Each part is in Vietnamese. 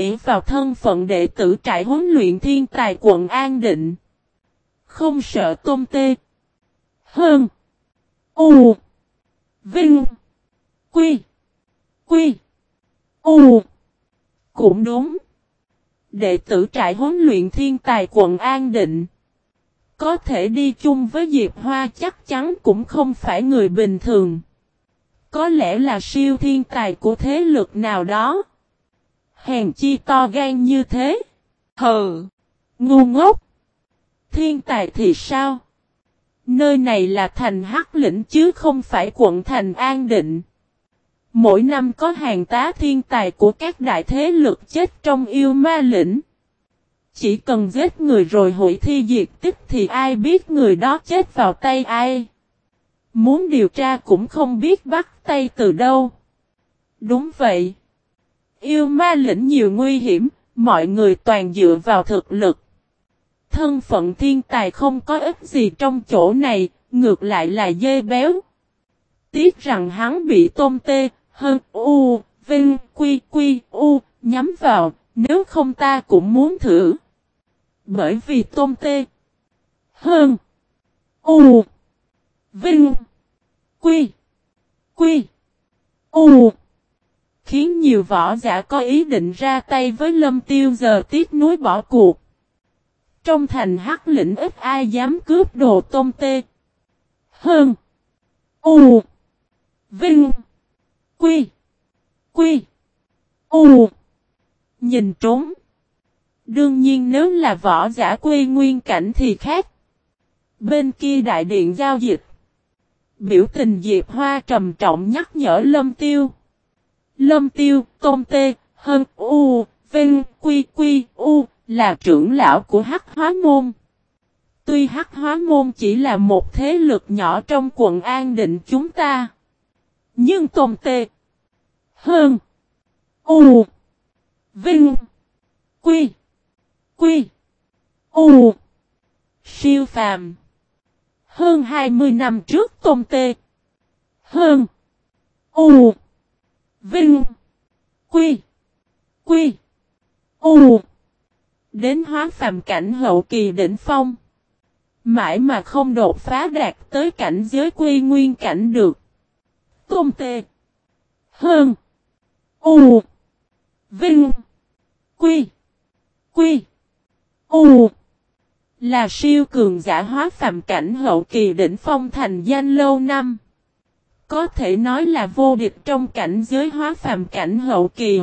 ỷ vào thân phận đệ tử trại huấn luyện thiên tài quận An Định. Không sợ tôm tê. Hơn. U. Vinh. Quy. Quy. U. Cũng đúng. Đệ tử trại huấn luyện thiên tài quận An Định. Có thể đi chung với Diệp Hoa chắc chắn cũng không phải người bình thường. Có lẽ là siêu thiên tài của thế lực nào đó. Hèn chi to gan như thế. Hừ. Ngu ngốc. Thiên tài thì sao? Nơi này là thành Hắc lĩnh chứ không phải quận thành An Định. Mỗi năm có hàng tá thiên tài của các đại thế lực chết trong yêu ma lĩnh. Chỉ cần giết người rồi hủy thi diệt tích thì ai biết người đó chết vào tay ai. Muốn điều tra cũng không biết bắt tay từ đâu. Đúng vậy. Yêu ma lĩnh nhiều nguy hiểm, mọi người toàn dựa vào thực lực. Thân phận thiên tài không có ích gì trong chỗ này, ngược lại là dê béo. Tiếc rằng hắn bị tôm tê, hơn u, vinh, quy, quy, u, nhắm vào, nếu không ta cũng muốn thử. Bởi vì tôm tê, hơn, u, vinh, quy, quy, u. Khiến nhiều võ giả có ý định ra tay với lâm tiêu giờ tiếc núi bỏ cuộc. Trong thành hắc lĩnh ít ai dám cướp đồ tôm tê. Hơn. U. Vinh. Quy. Quy. U. Nhìn trốn. Đương nhiên nếu là võ giả quy nguyên cảnh thì khác. Bên kia đại điện giao dịch. Biểu tình Diệp Hoa trầm trọng nhắc nhở Lâm Tiêu. Lâm Tiêu, Tôn Tê, Hân, U, Vinh, Quy, Quy, U, là trưởng lão của Hắc Hóa Môn. Tuy Hắc Hóa Môn chỉ là một thế lực nhỏ trong quận An Định chúng ta. Nhưng Tôn Tê, Hơn, U, Vinh, Quy, Quy, U, Siêu phàm. Hơn 20 năm trước Tôn Tê, Hơn, U, Vinh, Quy, Quy, U. Đến hóa phàm cảnh hậu kỳ đỉnh phong. Mãi mà không đột phá đạt tới cảnh giới quy nguyên cảnh được. Tôn tê. Hơn. U. Vinh. Quy. Quy. U. Là siêu cường giả hóa phàm cảnh hậu kỳ đỉnh phong thành danh lâu năm. Có thể nói là vô địch trong cảnh giới hóa phàm cảnh hậu kỳ.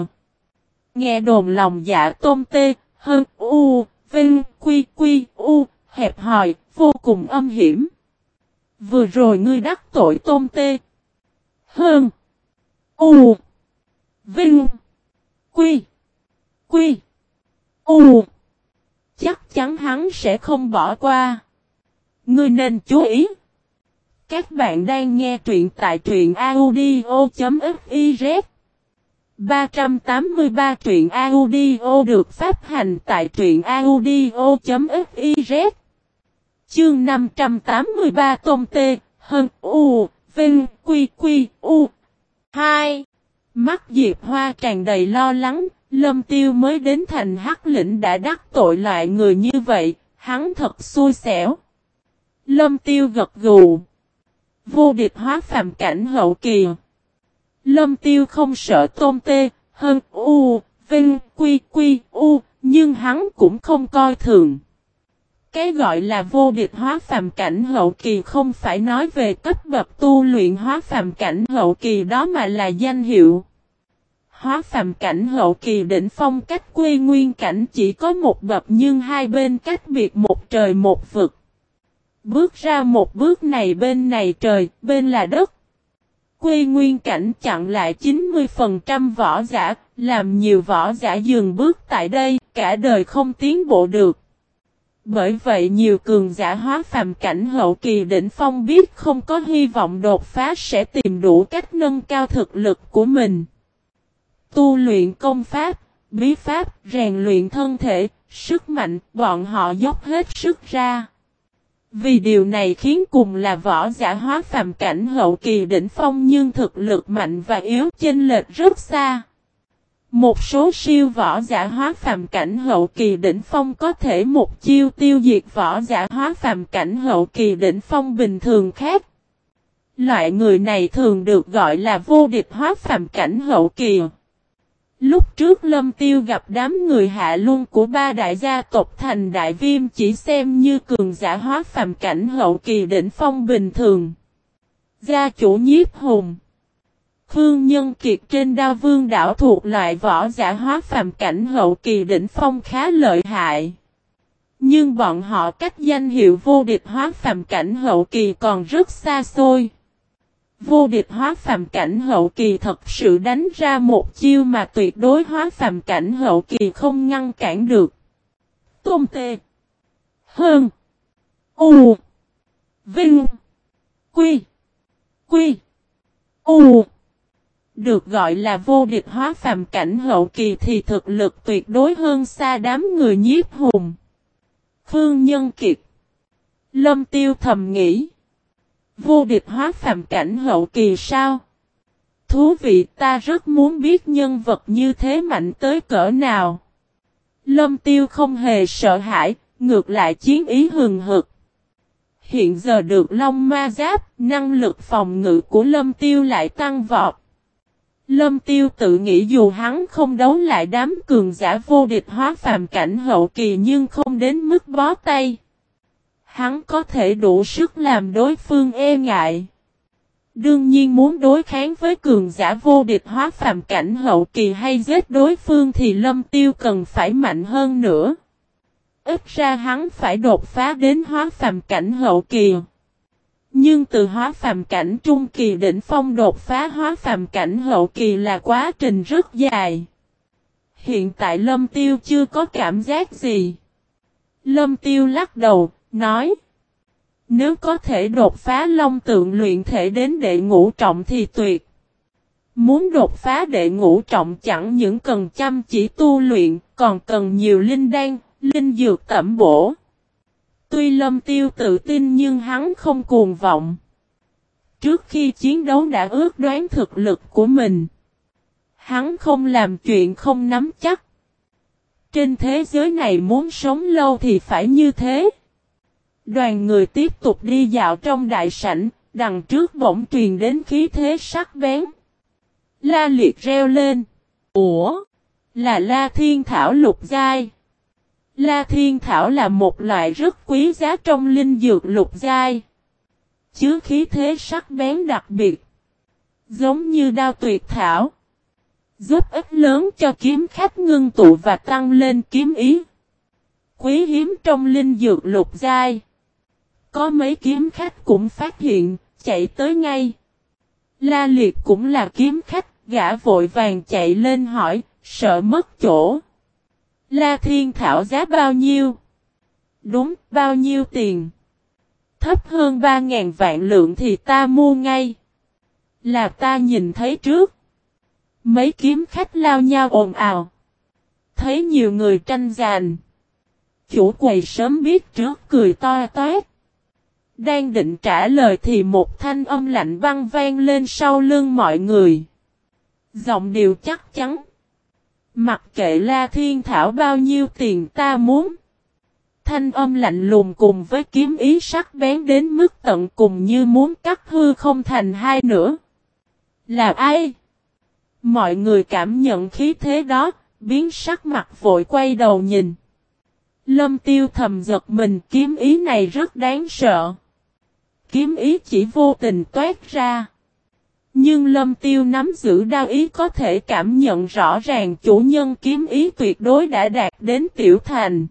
Nghe đồn lòng dạ tôm tê, hơn u, vinh, quy quy, u, hẹp hòi, vô cùng âm hiểm. Vừa rồi ngươi đắc tội tôm tê. Hơn. U. Vinh. Quy. Quy. U. Chắc chắn hắn sẽ không bỏ qua. Ngươi nên chú ý. Các bạn đang nghe truyện tại truyện audio.fiz 383 truyện audio được phát hành tại truyện audio.fiz Chương 583 Tôn Tê, Hân U, Vinh, Quy Quy, U 2. Mắt Diệp Hoa tràn đầy lo lắng, Lâm Tiêu mới đến thành Hắc lĩnh đã đắc tội lại người như vậy, hắn thật xui xẻo. Lâm Tiêu gật gù. Vô địch hóa phàm cảnh hậu kỳ. Lâm tiêu không sợ tôm tê, hơn u, vinh, quy quy, u, nhưng hắn cũng không coi thường. Cái gọi là vô địch hóa phàm cảnh hậu kỳ không phải nói về cấp bậc tu luyện hóa phàm cảnh hậu kỳ đó mà là danh hiệu. Hóa phàm cảnh hậu kỳ đỉnh phong cách quê nguyên cảnh chỉ có một bậc nhưng hai bên cách biệt một trời một vực. Bước ra một bước này bên này trời, bên là đất. Quê nguyên cảnh chặn lại 90% võ giả, làm nhiều võ giả dừng bước tại đây, cả đời không tiến bộ được. Bởi vậy nhiều cường giả hóa phàm cảnh hậu kỳ đỉnh phong biết không có hy vọng đột phá sẽ tìm đủ cách nâng cao thực lực của mình. Tu luyện công pháp, bí pháp, rèn luyện thân thể, sức mạnh, bọn họ dốc hết sức ra. Vì điều này khiến cùng là võ giả hóa phàm cảnh hậu kỳ đỉnh phong nhưng thực lực mạnh và yếu chênh lệch rất xa. Một số siêu võ giả hóa phàm cảnh hậu kỳ đỉnh phong có thể một chiêu tiêu diệt võ giả hóa phàm cảnh hậu kỳ đỉnh phong bình thường khác. Loại người này thường được gọi là vô địch hóa phàm cảnh hậu kỳ. Lúc trước Lâm Tiêu gặp đám người hạ luân của ba đại gia tộc thành đại viêm chỉ xem như cường giả hóa phàm cảnh hậu kỳ đỉnh phong bình thường. Gia chủ nhiếp hùng. Khương Nhân Kiệt trên đao vương đảo thuộc loại võ giả hóa phàm cảnh hậu kỳ đỉnh phong khá lợi hại. Nhưng bọn họ cách danh hiệu vô địch hóa phàm cảnh hậu kỳ còn rất xa xôi. Vô địch hóa phàm cảnh hậu kỳ thật sự đánh ra một chiêu mà tuyệt đối hóa phàm cảnh hậu kỳ không ngăn cản được. Tôn tê. Hơn. U. Vinh. Quy. Quy. U. Được gọi là vô địch hóa phàm cảnh hậu kỳ thì thực lực tuyệt đối hơn xa đám người nhiếp hùng. Phương Nhân Kiệt. Lâm Tiêu thầm nghĩ. Vô địch hóa phàm cảnh hậu kỳ sao? Thú vị ta rất muốn biết nhân vật như thế mạnh tới cỡ nào. Lâm Tiêu không hề sợ hãi, ngược lại chiến ý hừng hực. Hiện giờ được Long Ma Giáp, năng lực phòng ngự của Lâm Tiêu lại tăng vọt. Lâm Tiêu tự nghĩ dù hắn không đấu lại đám cường giả vô địch hóa phàm cảnh hậu kỳ nhưng không đến mức bó tay. Hắn có thể đủ sức làm đối phương e ngại. Đương nhiên muốn đối kháng với cường giả vô địch hóa phàm cảnh hậu kỳ hay giết đối phương thì lâm tiêu cần phải mạnh hơn nữa. Ít ra hắn phải đột phá đến hóa phàm cảnh hậu kỳ. Nhưng từ hóa phàm cảnh trung kỳ đỉnh phong đột phá hóa phàm cảnh hậu kỳ là quá trình rất dài. Hiện tại Lâm Tiêu chưa có cảm giác gì. Lâm Tiêu lắc đầu, nói. Nếu có thể đột phá long tượng luyện thể đến đệ ngũ trọng thì tuyệt. Muốn đột phá đệ ngũ trọng chẳng những cần chăm chỉ tu luyện, còn cần nhiều linh đan, linh dược tẩm bổ. Tuy lâm tiêu tự tin nhưng hắn không cuồng vọng. Trước khi chiến đấu đã ước đoán thực lực của mình. Hắn không làm chuyện không nắm chắc. Trên thế giới này muốn sống lâu thì phải như thế. Đoàn người tiếp tục đi dạo trong đại sảnh, đằng trước bỗng truyền đến khí thế sắc bén. La liệt reo lên. Ủa? Là la thiên thảo lục giai. La thiên thảo là một loại rất quý giá trong linh dược lục giai. Chứa khí thế sắc bén đặc biệt. Giống như đao tuyệt thảo. Giúp ích lớn cho kiếm khách ngưng tụ và tăng lên kiếm ý. Quý hiếm trong linh dược lục giai. Có mấy kiếm khách cũng phát hiện, chạy tới ngay. La liệt cũng là kiếm khách, gã vội vàng chạy lên hỏi, sợ mất chỗ. La Thiên Thảo giá bao nhiêu? Đúng, bao nhiêu tiền? Thấp hơn 3.000 vạn lượng thì ta mua ngay. Là ta nhìn thấy trước. Mấy kiếm khách lao nhau ồn ào. Thấy nhiều người tranh giành. Chủ quầy sớm biết trước cười to toét. Đang định trả lời thì một thanh âm lạnh băng vang lên sau lưng mọi người. Giọng điều chắc chắn. Mặc kệ La Thiên Thảo bao nhiêu tiền ta muốn. Thanh âm lạnh lùng cùng với kiếm ý sắc bén đến mức tận cùng như muốn cắt hư không thành hai nữa. Là ai? Mọi người cảm nhận khí thế đó, biến sắc mặt vội quay đầu nhìn. Lâm tiêu thầm giật mình kiếm ý này rất đáng sợ. Kiếm ý chỉ vô tình toát ra. Nhưng lâm tiêu nắm giữ đao ý có thể cảm nhận rõ ràng chủ nhân kiếm ý tuyệt đối đã đạt đến tiểu thành.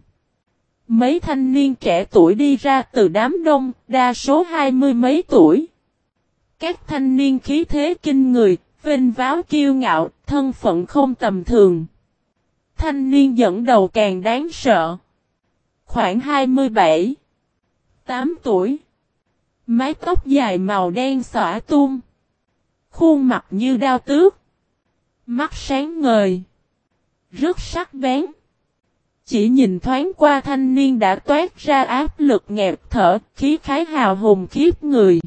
Mấy thanh niên trẻ tuổi đi ra từ đám đông, đa số hai mươi mấy tuổi. Các thanh niên khí thế kinh người, vinh váo kiêu ngạo, thân phận không tầm thường. Thanh niên dẫn đầu càng đáng sợ. Khoảng 27, 8 tuổi. Mái tóc dài màu đen xõa tung. Khuôn mặt như đao tước. Mắt sáng ngời. Rất sắc bén. Chỉ nhìn thoáng qua thanh niên đã toát ra áp lực nghẹt thở, khí khái hào hùng khiếp người.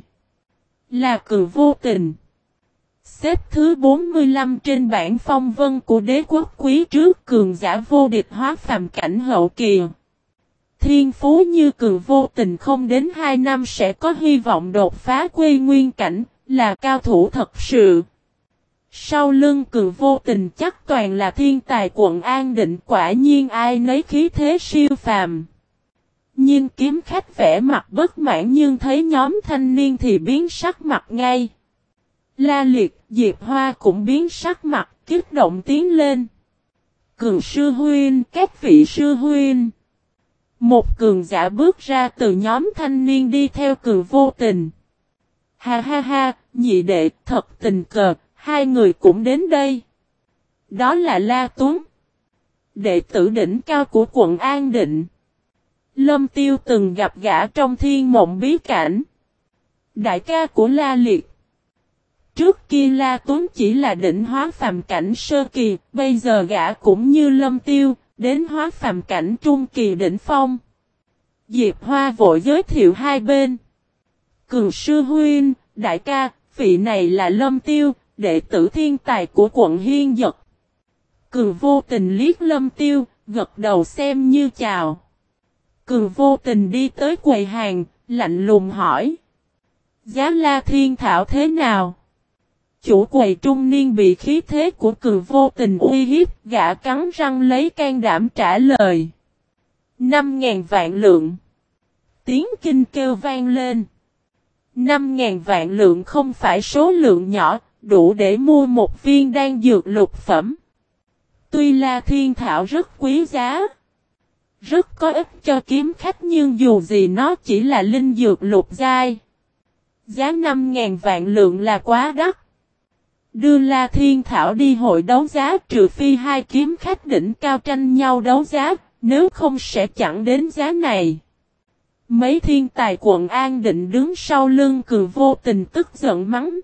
Là cử vô tình. Xếp thứ 45 trên bảng phong vân của đế quốc quý trước cường giả vô địch hóa phàm cảnh hậu kỳ. Thiên phú như cường vô tình không đến 2 năm sẽ có hy vọng đột phá quê nguyên cảnh, là cao thủ thật sự. Sau lưng cường vô tình chắc toàn là thiên tài quận An Định quả nhiên ai nấy khí thế siêu phàm. nhưng kiếm khách vẽ mặt bất mãn nhưng thấy nhóm thanh niên thì biến sắc mặt ngay. La liệt, Diệp Hoa cũng biến sắc mặt, kích động tiến lên. Cường sư huyên, các vị sư huyên. Một cường giả bước ra từ nhóm thanh niên đi theo cường vô tình. Ha ha ha, nhị đệ, thật tình cờ, hai người cũng đến đây. Đó là La Tuấn. Đệ tử đỉnh cao của quận An Định. Lâm Tiêu từng gặp gã trong thiên mộng bí cảnh. Đại ca của La Liệt. Trước kia La Tuấn chỉ là đỉnh hóa phàm cảnh sơ kỳ, bây giờ gã cũng như Lâm Tiêu, đến hóa phàm cảnh trung kỳ đỉnh phong. Diệp Hoa vội giới thiệu hai bên. Cường sư huynh, đại ca, vị này là Lâm Tiêu, đệ tử thiên tài của quận Hiên Dật. Cường vô tình liếc Lâm Tiêu, gật đầu xem như chào. Cường vô tình đi tới quầy hàng, lạnh lùng hỏi. Giá la thiên thảo thế nào? Chủ quầy trung niên bị khí thế của cường vô tình uy hiếp, gã cắn răng lấy can đảm trả lời. Năm ngàn vạn lượng. Tiếng kinh kêu vang lên. Năm ngàn vạn lượng không phải số lượng nhỏ, đủ để mua một viên đan dược lục phẩm. Tuy là thiên thảo rất quý giá. Rất có ích cho kiếm khách nhưng dù gì nó chỉ là linh dược lục giai. Giá 5.000 vạn lượng là quá đắt. Đưa La Thiên Thảo đi hội đấu giá trừ phi hai kiếm khách đỉnh cao tranh nhau đấu giá, nếu không sẽ chẳng đến giá này. Mấy thiên tài quận An định đứng sau lưng cường vô tình tức giận mắng.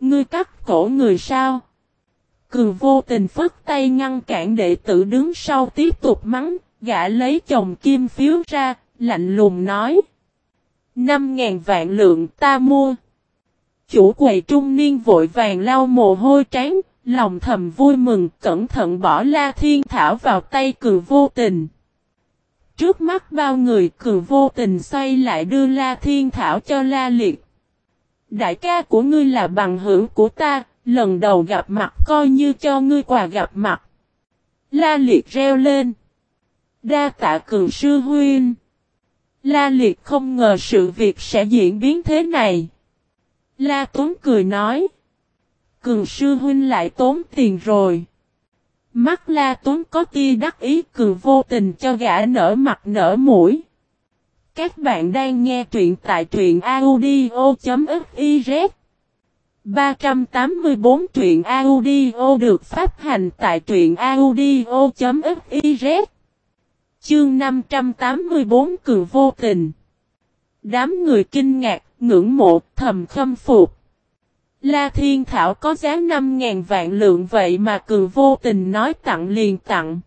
Ngươi cắt cổ người sao? Cường vô tình phất tay ngăn cản đệ tử đứng sau tiếp tục mắng, gã lấy chồng kim phiếu ra, lạnh lùng nói. Năm ngàn vạn lượng ta mua. Chủ quầy trung niên vội vàng lau mồ hôi trán, lòng thầm vui mừng, cẩn thận bỏ la thiên thảo vào tay cường vô tình. Trước mắt bao người cường vô tình xoay lại đưa la thiên thảo cho la liệt. Đại ca của ngươi là bằng hữu của ta, lần đầu gặp mặt coi như cho ngươi quà gặp mặt. La liệt reo lên. Đa tạ cường sư huynh. La liệt không ngờ sự việc sẽ diễn biến thế này. La Tốn cười nói. Cường sư huynh lại tốn tiền rồi. Mắt La Tốn có tia đắc ý cường vô tình cho gã nở mặt nở mũi. Các bạn đang nghe truyện tại truyện audio.fiz 384 truyện audio được phát hành tại truyện audio.fiz Chương 584 cường vô tình Đám người kinh ngạc, ngưỡng mộ, thầm khâm phục. La Thiên Thảo có giá 5.000 vạn lượng vậy mà cường vô tình nói tặng liền tặng.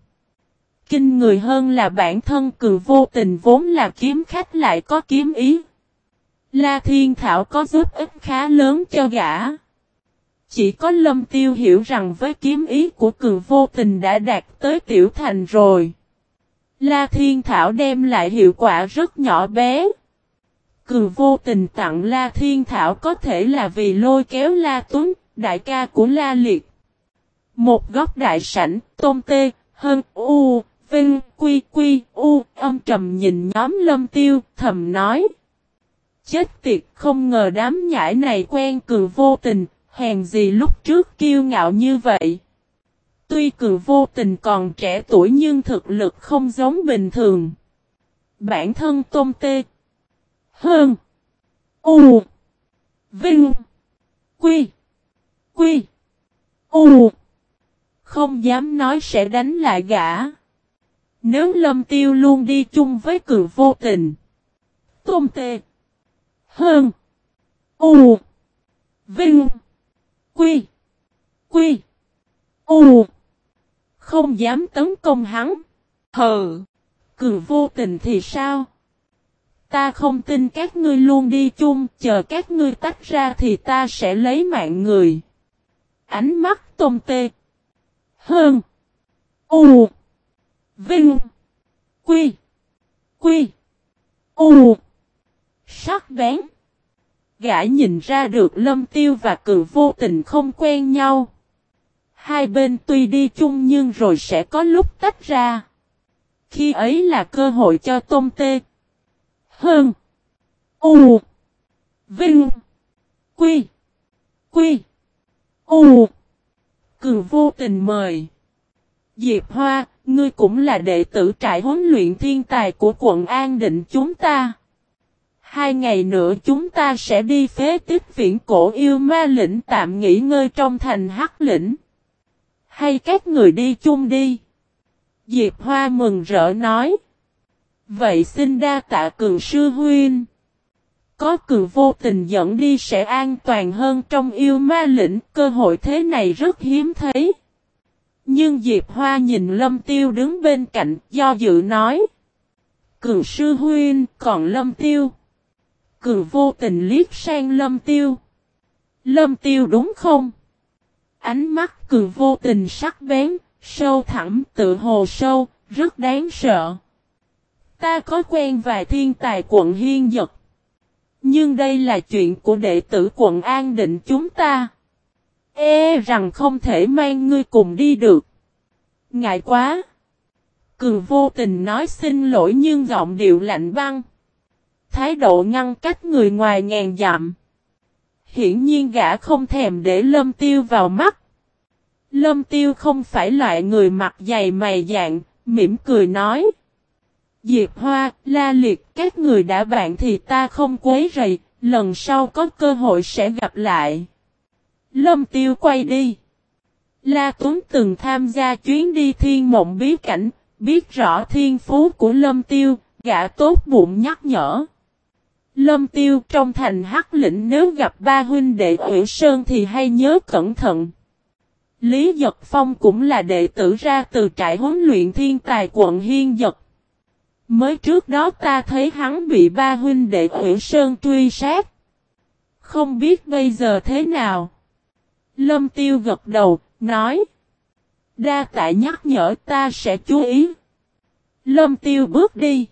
Kinh người hơn là bản thân cường vô tình vốn là kiếm khách lại có kiếm ý. La Thiên Thảo có giúp ích khá lớn cho gã. Chỉ có Lâm Tiêu hiểu rằng với kiếm ý của cường vô tình đã đạt tới tiểu thành rồi. La Thiên Thảo đem lại hiệu quả rất nhỏ bé. Cường vô tình tặng La Thiên Thảo có thể là vì lôi kéo La Tuấn, đại ca của La Liệt. Một góc đại sảnh, tôm tê, Hân, u, vinh, quy quy, u, âm trầm nhìn nhóm lâm tiêu, thầm nói. Chết tiệt, không ngờ đám nhãi này quen cường vô tình, hèn gì lúc trước kiêu ngạo như vậy. Tuy cường vô tình còn trẻ tuổi nhưng thực lực không giống bình thường. Bản thân tôm tê, hơn. U. Vinh. Quy. Quy. U. Không dám nói sẽ đánh lại gã. Nếu lâm tiêu luôn đi chung với cường vô tình. Tôn tê. Hơn. U. Vinh. Quy. Quy. U. Không dám tấn công hắn. Hờ. Cường vô tình thì sao? Ta không tin các ngươi luôn đi chung, chờ các ngươi tách ra thì ta sẽ lấy mạng người. ánh mắt tôm tê. Hơn. U. Vinh. Quy. Quy. U. Sắc bén. Gã nhìn ra được lâm tiêu và cự vô tình không quen nhau. Hai bên tuy đi chung nhưng rồi sẽ có lúc tách ra. Khi ấy là cơ hội cho tôm tê. Hơn. U. Vinh. Quy. Quy. U. Cường vô tình mời. Diệp Hoa, ngươi cũng là đệ tử trại huấn luyện thiên tài của quận An Định chúng ta. Hai ngày nữa chúng ta sẽ đi phế tích viễn cổ yêu ma lĩnh tạm nghỉ ngơi trong thành hắc lĩnh. Hay các người đi chung đi. Diệp Hoa mừng rỡ nói. Vậy xin đa tạ cường sư huynh. Có cường vô tình dẫn đi sẽ an toàn hơn trong yêu ma lĩnh, cơ hội thế này rất hiếm thấy. Nhưng Diệp Hoa nhìn Lâm Tiêu đứng bên cạnh, do dự nói. Cường sư huynh, còn Lâm Tiêu. Cường vô tình liếc sang Lâm Tiêu. Lâm Tiêu đúng không? Ánh mắt cường vô tình sắc bén, sâu thẳm tự hồ sâu, rất đáng sợ. Ta có quen vài thiên tài quận hiên giật. Nhưng đây là chuyện của đệ tử quận An Định chúng ta. Ê rằng không thể mang ngươi cùng đi được. Ngại quá. Cường vô tình nói xin lỗi nhưng giọng điệu lạnh băng. Thái độ ngăn cách người ngoài ngàn dặm. Hiển nhiên gã không thèm để lâm tiêu vào mắt. Lâm tiêu không phải loại người mặt dày mày dạng, mỉm cười nói. Diệp Hoa, La Liệt, các người đã bạn thì ta không quấy rầy, lần sau có cơ hội sẽ gặp lại. Lâm Tiêu quay đi. La Tuấn từng tham gia chuyến đi thiên mộng bí cảnh, biết rõ thiên phú của Lâm Tiêu, gã tốt bụng nhắc nhở. Lâm Tiêu trong thành hắc lĩnh nếu gặp ba huynh đệ Uyển Sơn thì hay nhớ cẩn thận. Lý Dật Phong cũng là đệ tử ra từ trại huấn luyện thiên tài quận Hiên Dật Mới trước đó ta thấy hắn bị ba huynh đệ Uyển Sơn truy sát. Không biết bây giờ thế nào. Lâm Tiêu gật đầu, nói. Đa tạ nhắc nhở ta sẽ chú ý. Lâm Tiêu bước đi.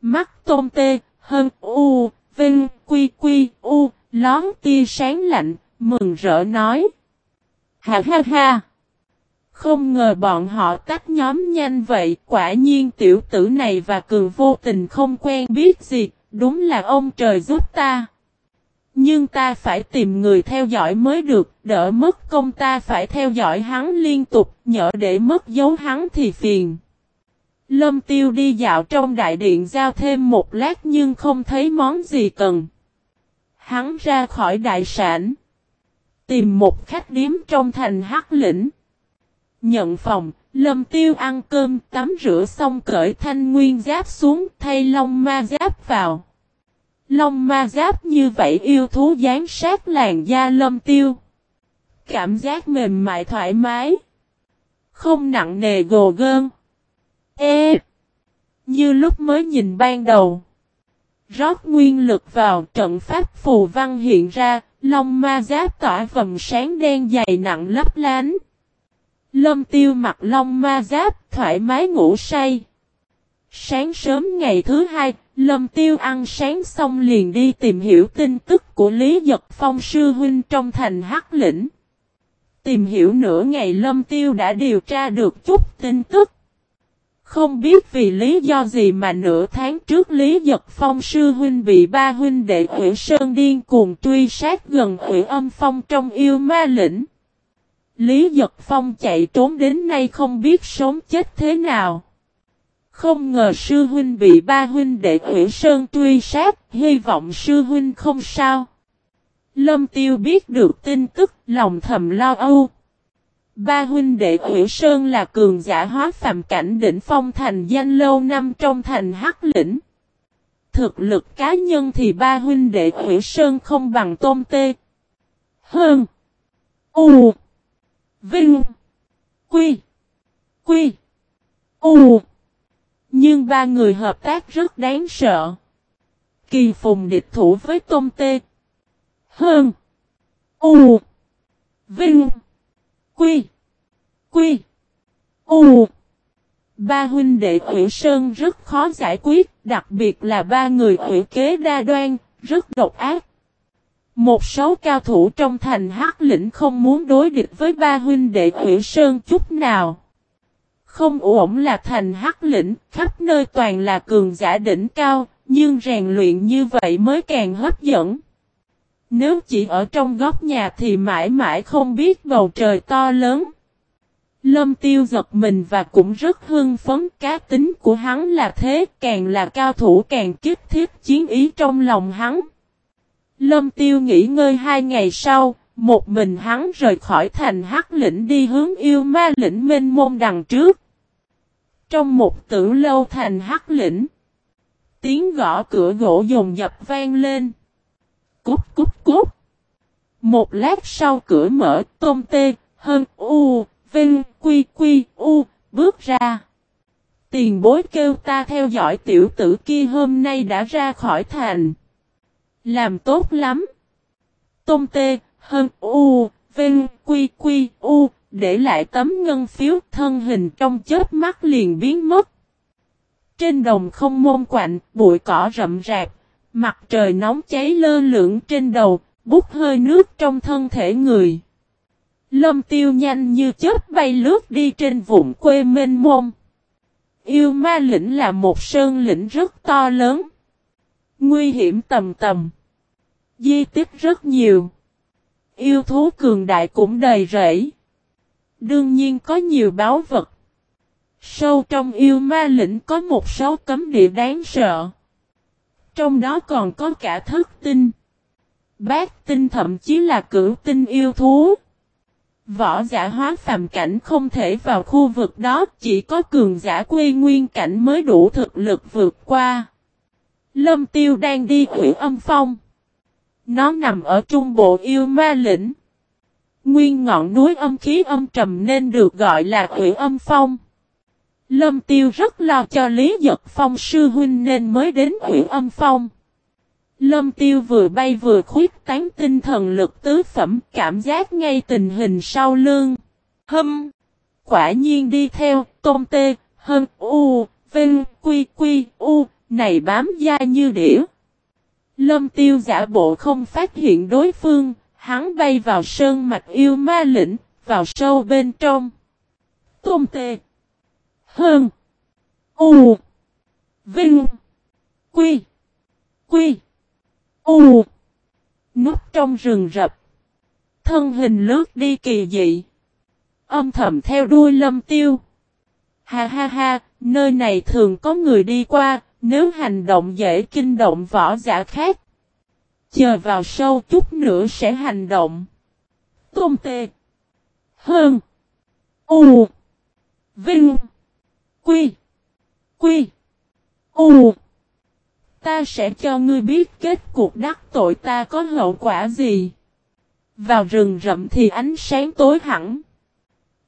Mắt tôm tê, hân u, vinh, quy quy, u, lón tia sáng lạnh, mừng rỡ nói. Ha ha ha! Không ngờ bọn họ tách nhóm nhanh vậy, quả nhiên tiểu tử này và cường vô tình không quen biết gì, đúng là ông trời giúp ta. Nhưng ta phải tìm người theo dõi mới được, đỡ mất công ta phải theo dõi hắn liên tục, nhỡ để mất dấu hắn thì phiền. Lâm tiêu đi dạo trong đại điện giao thêm một lát nhưng không thấy món gì cần. Hắn ra khỏi đại sản. Tìm một khách điếm trong thành hắc lĩnh. Nhận phòng, lâm tiêu ăn cơm, tắm rửa xong cởi thanh nguyên giáp xuống thay long ma giáp vào. Long ma giáp như vậy yêu thú dán sát làn da lâm tiêu. Cảm giác mềm mại thoải mái. Không nặng nề gồ gơn. Ê! Như lúc mới nhìn ban đầu. Rót nguyên lực vào trận pháp phù văn hiện ra, long ma giáp tỏa vầng sáng đen dày nặng lấp lánh. Lâm tiêu mặc long ma giáp thoải mái ngủ say. Sáng sớm ngày thứ hai, Lâm tiêu ăn sáng xong liền đi tìm hiểu tin tức của Lý Giật Phong sư huynh trong thành Hắc Lĩnh. Tìm hiểu nửa ngày Lâm tiêu đã điều tra được chút tin tức. Không biết vì lý do gì mà nửa tháng trước Lý Giật Phong sư huynh bị ba huynh đệ Ủy Sơn điên cuồng truy sát gần Ủy Âm Phong trong yêu ma lĩnh. Lý Giật Phong chạy trốn đến nay không biết sống chết thế nào. Không ngờ sư huynh bị ba huynh đệ Ủy Sơn truy sát, hy vọng sư huynh không sao. Lâm Tiêu biết được tin tức, lòng thầm lo âu. Ba huynh đệ Ủy Sơn là cường giả hóa phàm cảnh đỉnh phong thành danh lâu năm trong thành Hắc Lĩnh. Thực lực cá nhân thì ba huynh đệ Ủy Sơn không bằng Tôn Tê. Hơn. U. Vinh. Quy. Quy. U. Nhưng ba người hợp tác rất đáng sợ. Kỳ phùng địch thủ với tôm Tê. Hơn. U. Vinh. Quy. Quy. U. Ba huynh đệ Ủy Sơn rất khó giải quyết, đặc biệt là ba người Ủy kế đa đoan, rất độc ác. Một số cao thủ trong thành Hắc lĩnh không muốn đối địch với ba huynh đệ Ủy Sơn chút nào. Không ổn là thành Hắc lĩnh, khắp nơi toàn là cường giả đỉnh cao, nhưng rèn luyện như vậy mới càng hấp dẫn. Nếu chỉ ở trong góc nhà thì mãi mãi không biết bầu trời to lớn. Lâm tiêu giật mình và cũng rất hưng phấn cá tính của hắn là thế càng là cao thủ càng kích thiết chiến ý trong lòng hắn. Lâm tiêu nghỉ ngơi hai ngày sau, một mình hắn rời khỏi thành hắc lĩnh đi hướng yêu ma lĩnh minh môn đằng trước. Trong một tử lâu thành hắc lĩnh, tiếng gõ cửa gỗ dồn dập vang lên. Cút cút cút. Một lát sau cửa mở, tôm tê, hơn u, vinh, quy quy, u, bước ra. Tiền bối kêu ta theo dõi tiểu tử kia hôm nay đã ra khỏi thành. Làm tốt lắm. Tôm tê, hân u, vinh, quy quy, u, để lại tấm ngân phiếu thân hình trong chết mắt liền biến mất. Trên đồng không môn quạnh, bụi cỏ rậm rạp, mặt trời nóng cháy lơ lửng trên đầu, bút hơi nước trong thân thể người. Lâm tiêu nhanh như chớp bay lướt đi trên vùng quê mênh mông. Yêu ma lĩnh là một sơn lĩnh rất to lớn. Nguy hiểm tầm tầm. Di tích rất nhiều. Yêu thú cường đại cũng đầy rẫy. Đương nhiên có nhiều báo vật. Sâu trong yêu ma lĩnh có một số cấm địa đáng sợ. Trong đó còn có cả thất tinh. Bát tinh thậm chí là cửu tinh yêu thú. Võ giả hóa phàm cảnh không thể vào khu vực đó, chỉ có cường giả quê nguyên cảnh mới đủ thực lực vượt qua. Lâm Tiêu đang đi quỷ âm phong. Nó nằm ở trung bộ yêu ma lĩnh. Nguyên ngọn núi âm khí âm trầm nên được gọi là quỷ âm phong. Lâm Tiêu rất lo cho Lý Giật Phong sư huynh nên mới đến quỷ âm phong. Lâm tiêu vừa bay vừa khuyết tán tinh thần lực tứ phẩm cảm giác ngay tình hình sau lưng. Hâm! Quả nhiên đi theo, tôn tê, hân, u, vinh, quy, quy, u, này bám da như đĩa. Lâm tiêu giả bộ không phát hiện đối phương, hắn bay vào sơn mạch yêu ma lĩnh, vào sâu bên trong. Tôn tê, hơn, u, vinh, quy, quy. U. Núp trong rừng rập. Thân hình lướt đi kỳ dị. Âm thầm theo đuôi lâm tiêu. Ha ha ha, nơi này thường có người đi qua, nếu hành động dễ kinh động võ giả khác. Chờ vào sâu chút nữa sẽ hành động. Tôn tê. Hơn. U. Vinh. Quy. Quy. U. Ta sẽ cho ngươi biết kết cuộc đắc tội ta có hậu quả gì. Vào rừng rậm thì ánh sáng tối hẳn.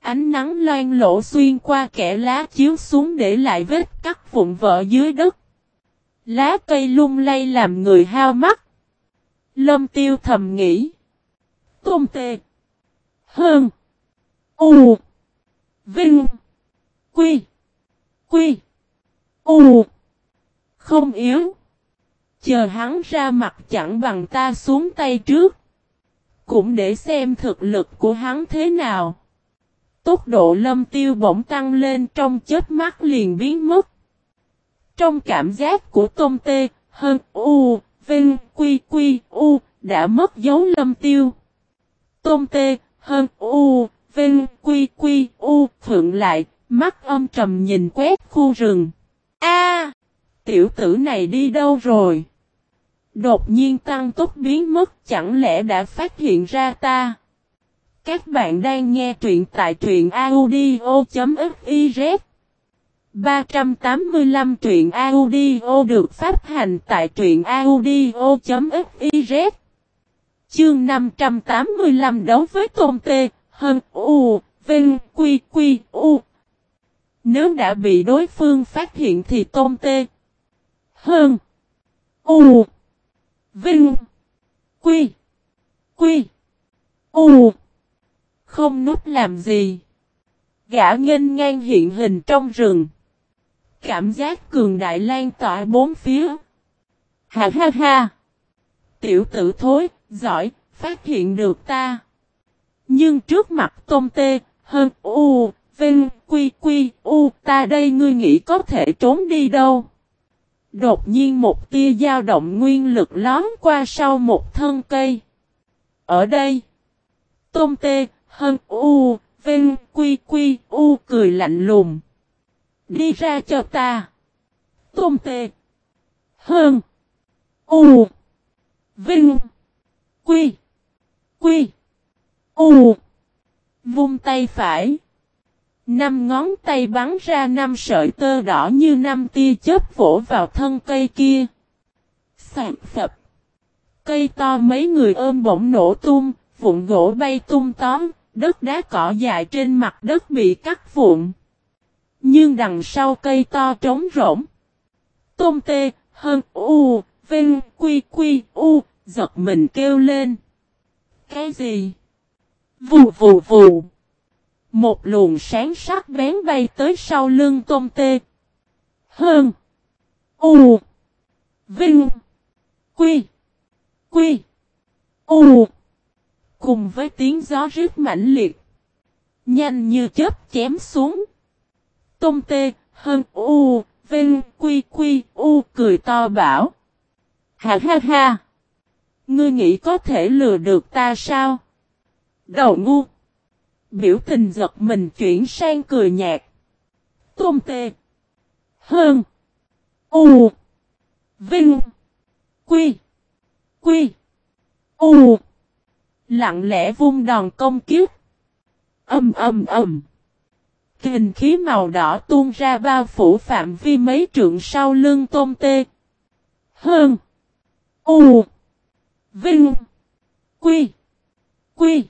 Ánh nắng loan lỗ xuyên qua kẻ lá chiếu xuống để lại vết cắt vụn vỡ dưới đất. Lá cây lung lay làm người hao mắt. Lâm tiêu thầm nghĩ. Tôn tê. Hơn. U. Vinh. Quy. Quy. U. Không yếu. Chờ hắn ra mặt chẳng bằng ta xuống tay trước. Cũng để xem thực lực của hắn thế nào. Tốc độ lâm tiêu bỗng tăng lên trong chết mắt liền biến mất. Trong cảm giác của tôm tê, hơn u, vinh, quy quy, u, đã mất dấu lâm tiêu. Tôm tê, hơn u, vinh, quy quy, u, phượng lại, mắt âm trầm nhìn quét khu rừng. A, tiểu tử này đi đâu rồi? Đột nhiên tăng tốc biến mất chẳng lẽ đã phát hiện ra ta. Các bạn đang nghe truyện tại truyện audio.fif 385 truyện audio được phát hành tại truyện audio.fiz Chương 585 đấu với Tôn Tê, Hân U, Vinh, Quy, Quy, U. Nếu đã bị đối phương phát hiện thì Tôn Tê, Hơn, U. Vinh. Quy. Quy. U. Không nút làm gì. Gã nghênh ngang hiện hình trong rừng. Cảm giác cường đại lan tỏa bốn phía. Ha ha ha. Tiểu tử thối, giỏi, phát hiện được ta. Nhưng trước mặt tôm tê, hơn u, vinh, quy quy, u, ta đây ngươi nghĩ có thể trốn đi đâu. Đột nhiên một tia dao động nguyên lực lón qua sau một thân cây. Ở đây, tôm tê, hơn u, vinh, quy quy, u cười lạnh lùng. Đi ra cho ta. Tôm tê, hơn, u, vinh, quy, quy, u. Vung tay phải. Năm ngón tay bắn ra năm sợi tơ đỏ như năm tia chớp vỗ vào thân cây kia. Sạc sập. Cây to mấy người ôm bỗng nổ tung, vụn gỗ bay tung tóm, đất đá cỏ dài trên mặt đất bị cắt vụn. Nhưng đằng sau cây to trống rỗng. Tôm tê, hơn u, vinh, quy quy, u, giật mình kêu lên. Cái gì? Vù vù vù. Một luồng sáng sắc bén bay tới sau lưng tôm tê. Hơn. U. Vinh. Quy. Quy. U. Cùng với tiếng gió rít mãnh liệt. Nhanh như chớp chém xuống. Tôm tê. Hân U. Vinh. Quy. Quy. U. Cười to bảo. Ha ha ha. Ngươi nghĩ có thể lừa được ta sao? Đầu ngu. Biểu tình giật mình chuyển sang cười nhạt. Tôm tê. Hơn. U. Vinh. Quy. Quy. U. Lặng lẽ vung đòn công kiếp. Âm âm âm. Kình khí màu đỏ tuôn ra bao phủ phạm vi mấy trượng sau lưng tôm tê. Hơn. U. Vinh. Quy. Quy.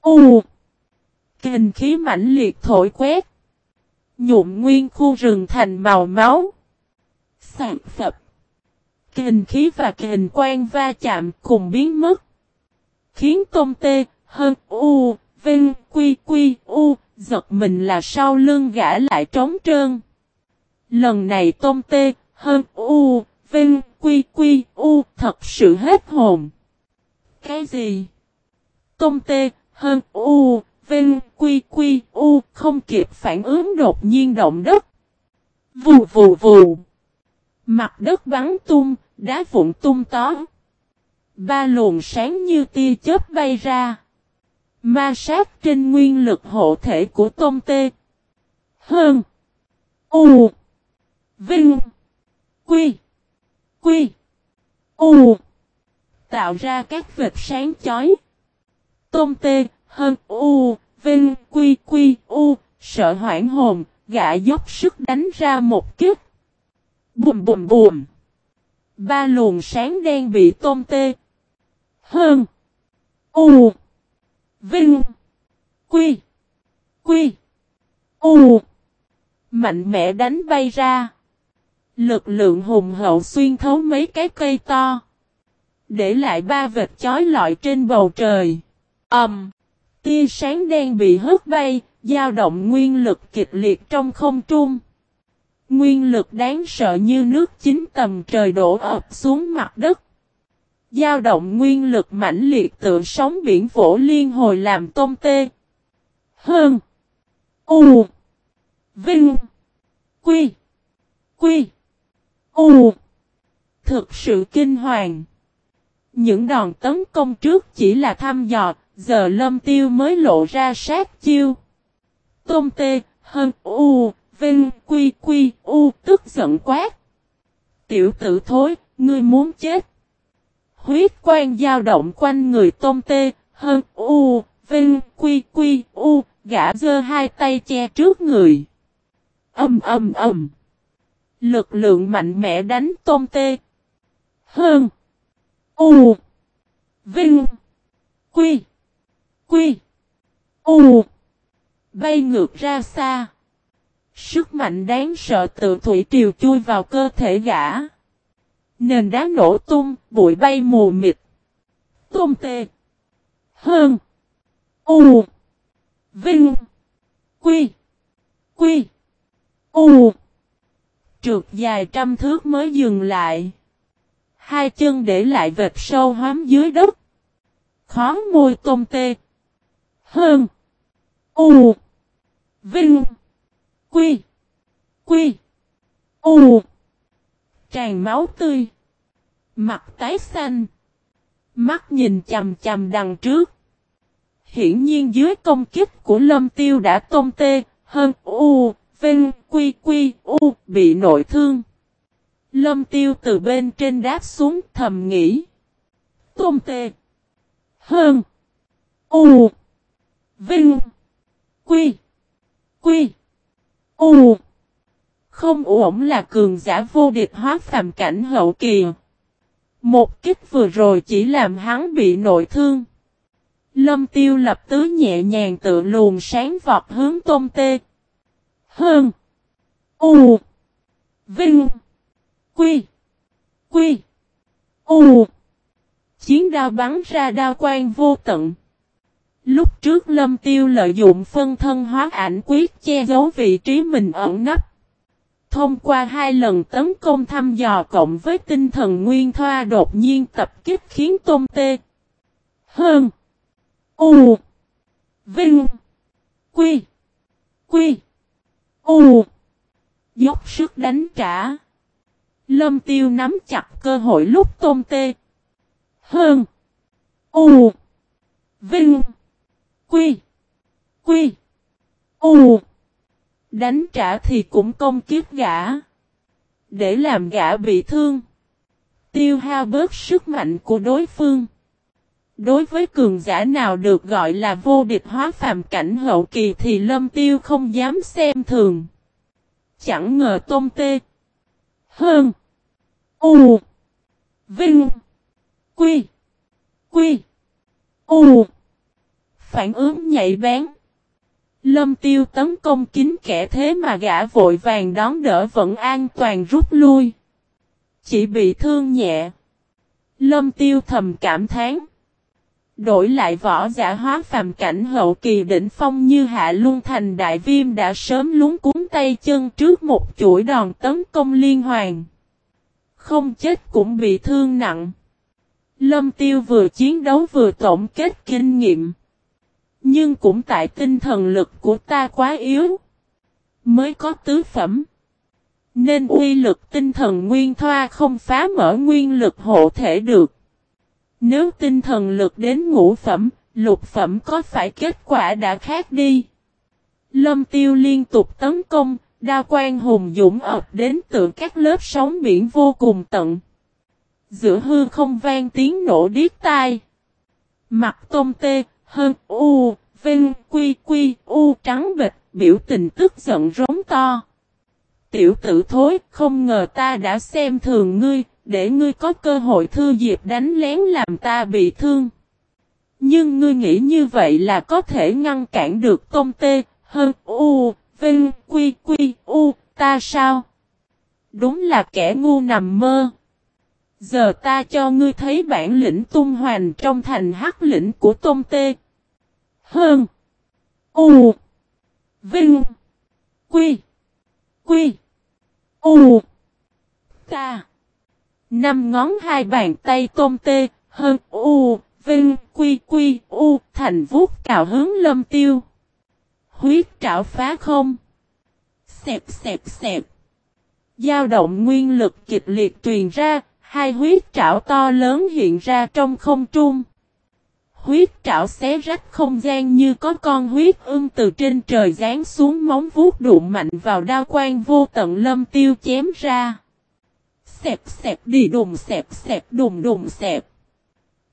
U. Kình khí mãnh liệt thổi quét. Nhuộm nguyên khu rừng thành màu máu. Sạc sập. Kình khí và kình quan va chạm cùng biến mất. Khiến tôm tê, hơn u, vinh, quy quy, u, giật mình là sau lưng gã lại trống trơn. Lần này tôm tê, hơn u, vinh, quy quy, u, thật sự hết hồn. Cái gì? Tôm tê, hơn u, Vinh, quy quy, u, không kịp phản ứng đột nhiên động đất. Vù vù vù. Mặt đất bắn tung, đá vụn tung tó. Ba luồng sáng như tia chớp bay ra. Ma sát trên nguyên lực hộ thể của tôm tê. Hơn. U. Vinh. Quy. Quy. U. Tạo ra các vệt sáng chói. Tôm tê, hơn u, vinh, quy quy, u, sợ hoảng hồn, gã dốc sức đánh ra một kiếp. Bùm bùm bùm. Ba luồng sáng đen bị tôm tê. Hơn. U. Vinh. Quy. Quy. U. Mạnh mẽ đánh bay ra. Lực lượng hùng hậu xuyên thấu mấy cái cây to. Để lại ba vệt chói lọi trên bầu trời. Ẩm. Um. Tia sáng đen bị hất bay, dao động nguyên lực kịch liệt trong không trung. Nguyên lực đáng sợ như nước chính tầm trời đổ ập xuống mặt đất giao động nguyên lực mãnh liệt tự sóng biển vỗ liên hồi làm tôm tê. Hơn. U. Vinh. Quy. Quy. U. Thực sự kinh hoàng. Những đòn tấn công trước chỉ là thăm dò, giờ lâm tiêu mới lộ ra sát chiêu. Tôm tê, hơn u, vinh, quy quy, u, tức giận quát. Tiểu tử thối, ngươi muốn chết. Huyết quan dao động quanh người tôm tê, hơn u, vinh, quy quy, u, gã giơ hai tay che trước người. Âm âm âm. Lực lượng mạnh mẽ đánh tôm tê. Hơn. U. Vinh. Quy. Quy. U. Bay ngược ra xa. Sức mạnh đáng sợ tự thủy triều chui vào cơ thể gã. Nền đá nổ tung, bụi bay mù mịt. Tôm tê. Hơn. U. Vinh. Quy. Quy. U. Trượt dài trăm thước mới dừng lại. Hai chân để lại vệt sâu hóm dưới đất. Khó môi tôm tê. Hơn. U. Vinh. Quy. Quy. U. Tràn máu tươi. Mặt tái xanh. Mắt nhìn chầm chầm đằng trước. Hiển nhiên dưới công kích của lâm tiêu đã tôm tê, hơn u, vinh, quy quy, u, bị nội thương. Lâm tiêu từ bên trên đáp xuống thầm nghĩ. Tôm tê. Hơn. U. Vinh. Quy. Quy. U. Không ổn là cường giả vô địch hóa phàm cảnh hậu kỳ. Một kích vừa rồi chỉ làm hắn bị nội thương. Lâm tiêu lập tứ nhẹ nhàng tự luồn sáng vọt hướng tôm tê. Hơn. U. Vinh. Quy. Quy. U. Chiến đao bắn ra đao quang vô tận. Lúc trước lâm tiêu lợi dụng phân thân hóa ảnh quyết che giấu vị trí mình ẩn nấp. Thông qua hai lần tấn công thăm dò cộng với tinh thần nguyên thoa đột nhiên tập kích khiến tôm tê. Hơn. U. Vinh. Quy. Quy. U. Dốc sức đánh trả. Lâm tiêu nắm chặt cơ hội lúc tôm tê. Hơn. U. Vinh. Quy. Quy. U. Đánh trả thì cũng công kiếp gã. Để làm gã bị thương. Tiêu hao bớt sức mạnh của đối phương. Đối với cường giả nào được gọi là vô địch hóa phàm cảnh hậu kỳ thì lâm tiêu không dám xem thường. Chẳng ngờ tôm tê. Hơn. U. Vinh. Quy. Quy. U. Phản ứng nhạy bén. Lâm tiêu tấn công kín kẻ thế mà gã vội vàng đón đỡ vẫn an toàn rút lui. Chỉ bị thương nhẹ. Lâm tiêu thầm cảm thán. Đổi lại võ giả hóa phàm cảnh hậu kỳ đỉnh phong như hạ luân thành đại viêm đã sớm lúng cuốn tay chân trước một chuỗi đòn tấn công liên hoàn. Không chết cũng bị thương nặng. Lâm tiêu vừa chiến đấu vừa tổng kết kinh nghiệm. Nhưng cũng tại tinh thần lực của ta quá yếu. Mới có tứ phẩm. Nên uy lực tinh thần nguyên thoa không phá mở nguyên lực hộ thể được. Nếu tinh thần lực đến ngũ phẩm, lục phẩm có phải kết quả đã khác đi. Lâm tiêu liên tục tấn công, đa quan hùng dũng ập đến từ các lớp sóng biển vô cùng tận. Giữa hư không vang tiếng nổ điếc tai. Mặt tôm tê, hơn u, vinh, quy quy, u trắng bịch, biểu tình tức giận rống to. Tiểu tử thối, không ngờ ta đã xem thường ngươi, để ngươi có cơ hội thư diệp đánh lén làm ta bị thương. Nhưng ngươi nghĩ như vậy là có thể ngăn cản được công tê, hơn u, vinh, quy quy, u, ta sao? Đúng là kẻ ngu nằm mơ. Giờ ta cho ngươi thấy bản lĩnh tung hoành trong thành hắc lĩnh của tôn tê. Hơn. U. Vinh. Quy. Quy. U. Ta. Năm ngón hai bàn tay tôn tê, hơn u, vinh, quy quy, u, thành vuốt cào hướng lâm tiêu. Huyết trảo phá không. Xẹp xẹp xẹp. Giao động nguyên lực kịch liệt truyền ra, hai huyết trảo to lớn hiện ra trong không trung. Huyết trảo xé rách không gian như có con huyết ưng từ trên trời giáng xuống móng vuốt đụng mạnh vào đao quan vô tận lâm tiêu chém ra. Xẹp xẹp đi đùng xẹp xẹp đùng đùng xẹp.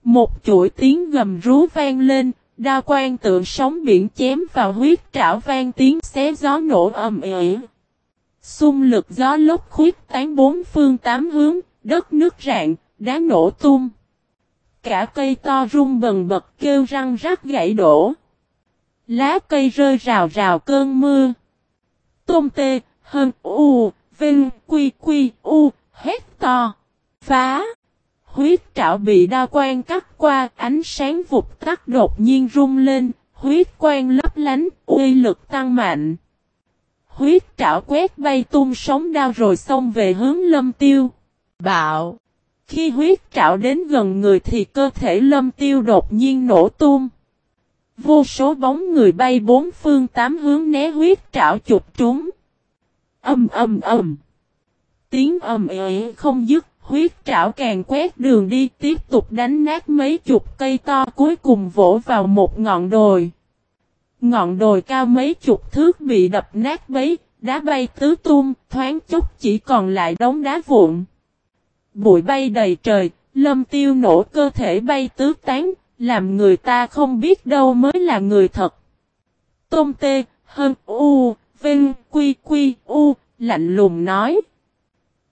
Một chuỗi tiếng gầm rú vang lên, đao quan tượng sóng biển chém vào huyết trảo vang tiếng xé gió nổ ầm ĩ. Xung lực gió lốc khuyết tán bốn phương tám hướng, đất nước rạn, đá nổ tung. Cả cây to rung bần bật kêu răng rắc gãy đổ. Lá cây rơi rào rào cơn mưa. Tôm tê, hơn u, vinh, quy quy, u, hét to. Phá! Huyết trảo bị đa quan cắt qua, ánh sáng vụt tắt đột nhiên rung lên, huyết quan lấp lấp lánh, uy lực tăng mạnh. Huyết trảo quét bay tung sóng đao rồi xông về hướng lâm tiêu. Bạo! Khi huyết trảo đến gần người thì cơ thể lâm tiêu đột nhiên nổ tung. Vô số bóng người bay bốn phương tám hướng né huyết trảo chụp trúng. Âm âm âm. Tiếng ầm ĩ không dứt, huyết trảo càng quét đường đi tiếp tục đánh nát mấy chục cây to cuối cùng vỗ vào một ngọn đồi. Ngọn đồi cao mấy chục thước bị đập nát bấy, đá bay tứ tung, thoáng chốc chỉ còn lại đống đá vụn. Bụi bay đầy trời, lâm tiêu nổ cơ thể bay tứ tán, làm người ta không biết đâu mới là người thật. Tôn tê, hân u, vinh, quy quy, u, lạnh lùng nói.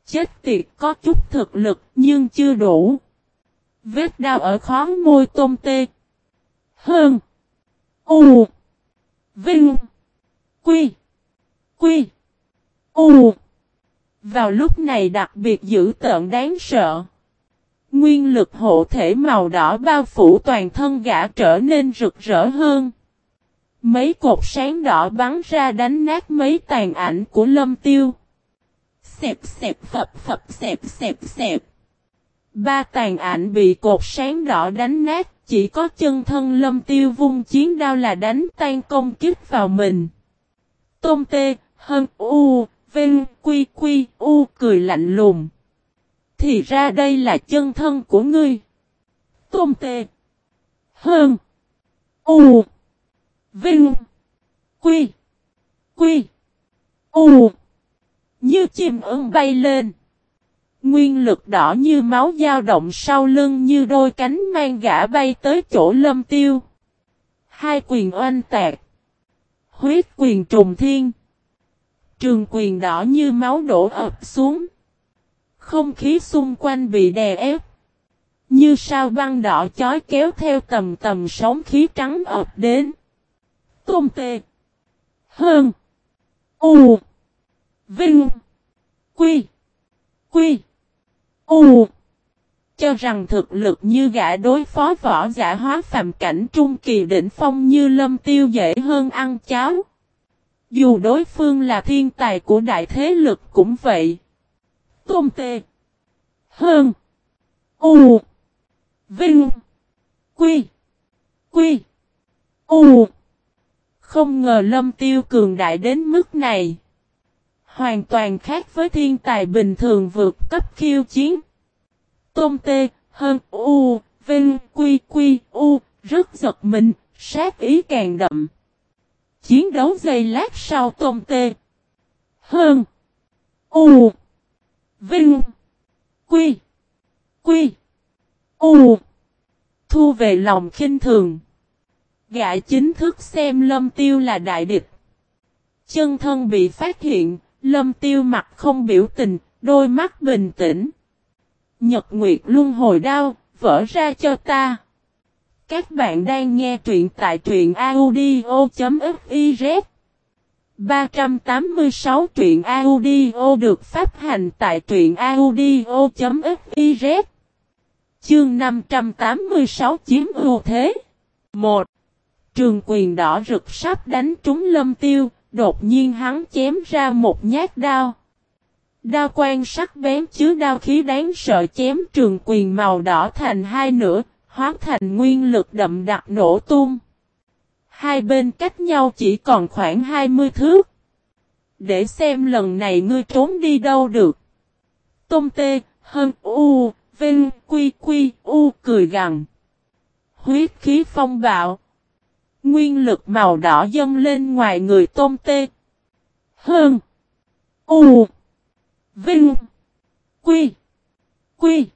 Chết tiệt có chút thực lực nhưng chưa đủ. Vết đau ở khó môi tôm tê. Hơn. U. Vinh. Quy. Quy. U. Vào lúc này đặc biệt dữ tợn đáng sợ. Nguyên lực hộ thể màu đỏ bao phủ toàn thân gã trở nên rực rỡ hơn. Mấy cột sáng đỏ bắn ra đánh nát mấy tàn ảnh của lâm tiêu. Xẹp xẹp phập phập xẹp xẹp xẹp. Ba tàn ảnh bị cột sáng đỏ đánh nát, chỉ có chân thân lâm tiêu vung chiến đao là đánh tan công kích vào mình. Tôn tê, hân u, vinh, quy quy, u cười lạnh lùng. Thì ra đây là chân thân của ngươi. Tôn tê. Hơn. U. Vinh. Quy. Quy. U. Như chim ưng bay lên. Nguyên lực đỏ như máu dao động sau lưng như đôi cánh mang gã bay tới chỗ lâm tiêu. Hai quyền oanh tạc. Huyết quyền trùng thiên. Trường quyền đỏ như máu đổ ập xuống. Không khí xung quanh bị đè ép. Như sao băng đỏ chói kéo theo tầm tầm sóng khí trắng ập đến. Tôn tê. Hơn. U. Vinh. Quy. Quy. U. Cho rằng thực lực như gã đối phó võ giả hóa phàm cảnh trung kỳ đỉnh phong như lâm tiêu dễ hơn ăn cháo. Dù đối phương là thiên tài của đại thế lực cũng vậy. Tôn tê. Hơn. U. Vinh. Quy. Quy. U. Không ngờ lâm tiêu cường đại đến mức này. Hoàn toàn khác với thiên tài bình thường vượt cấp khiêu chiến. Tôn tê, hơn u, vinh, quy quy, u, rất giật mình, sát ý càng đậm. Chiến đấu giây lát sau tôm tê. Hơn. U. Vinh. Quy. Quy. U. Thu về lòng khinh thường. Gã chính thức xem lâm tiêu là đại địch. Chân thân bị phát hiện, lâm tiêu mặt không biểu tình, đôi mắt bình tĩnh. Nhật Nguyệt luân hồi đau vỡ ra cho ta. Các bạn đang nghe truyện tại truyện audio.fiz 386 truyện audio được phát hành tại truyện audio.fiz Chương 586 chiếm ưu thế 1. Trường quyền đỏ rực sắp đánh trúng lâm tiêu, đột nhiên hắn chém ra một nhát đao. Đao quan sắc bén chứa đao khí đáng sợ chém trường quyền màu đỏ thành hai nửa, hóa thành nguyên lực đậm đặc nổ tung. Hai bên cách nhau chỉ còn khoảng 20 thước. Để xem lần này ngươi trốn đi đâu được. tôm tê, hơn u, vinh, quy quy, u cười gằn. Huyết khí phong bạo. Nguyên lực màu đỏ dâng lên ngoài người tôm tê. Hơn. U. Vinh. Quy. Quy.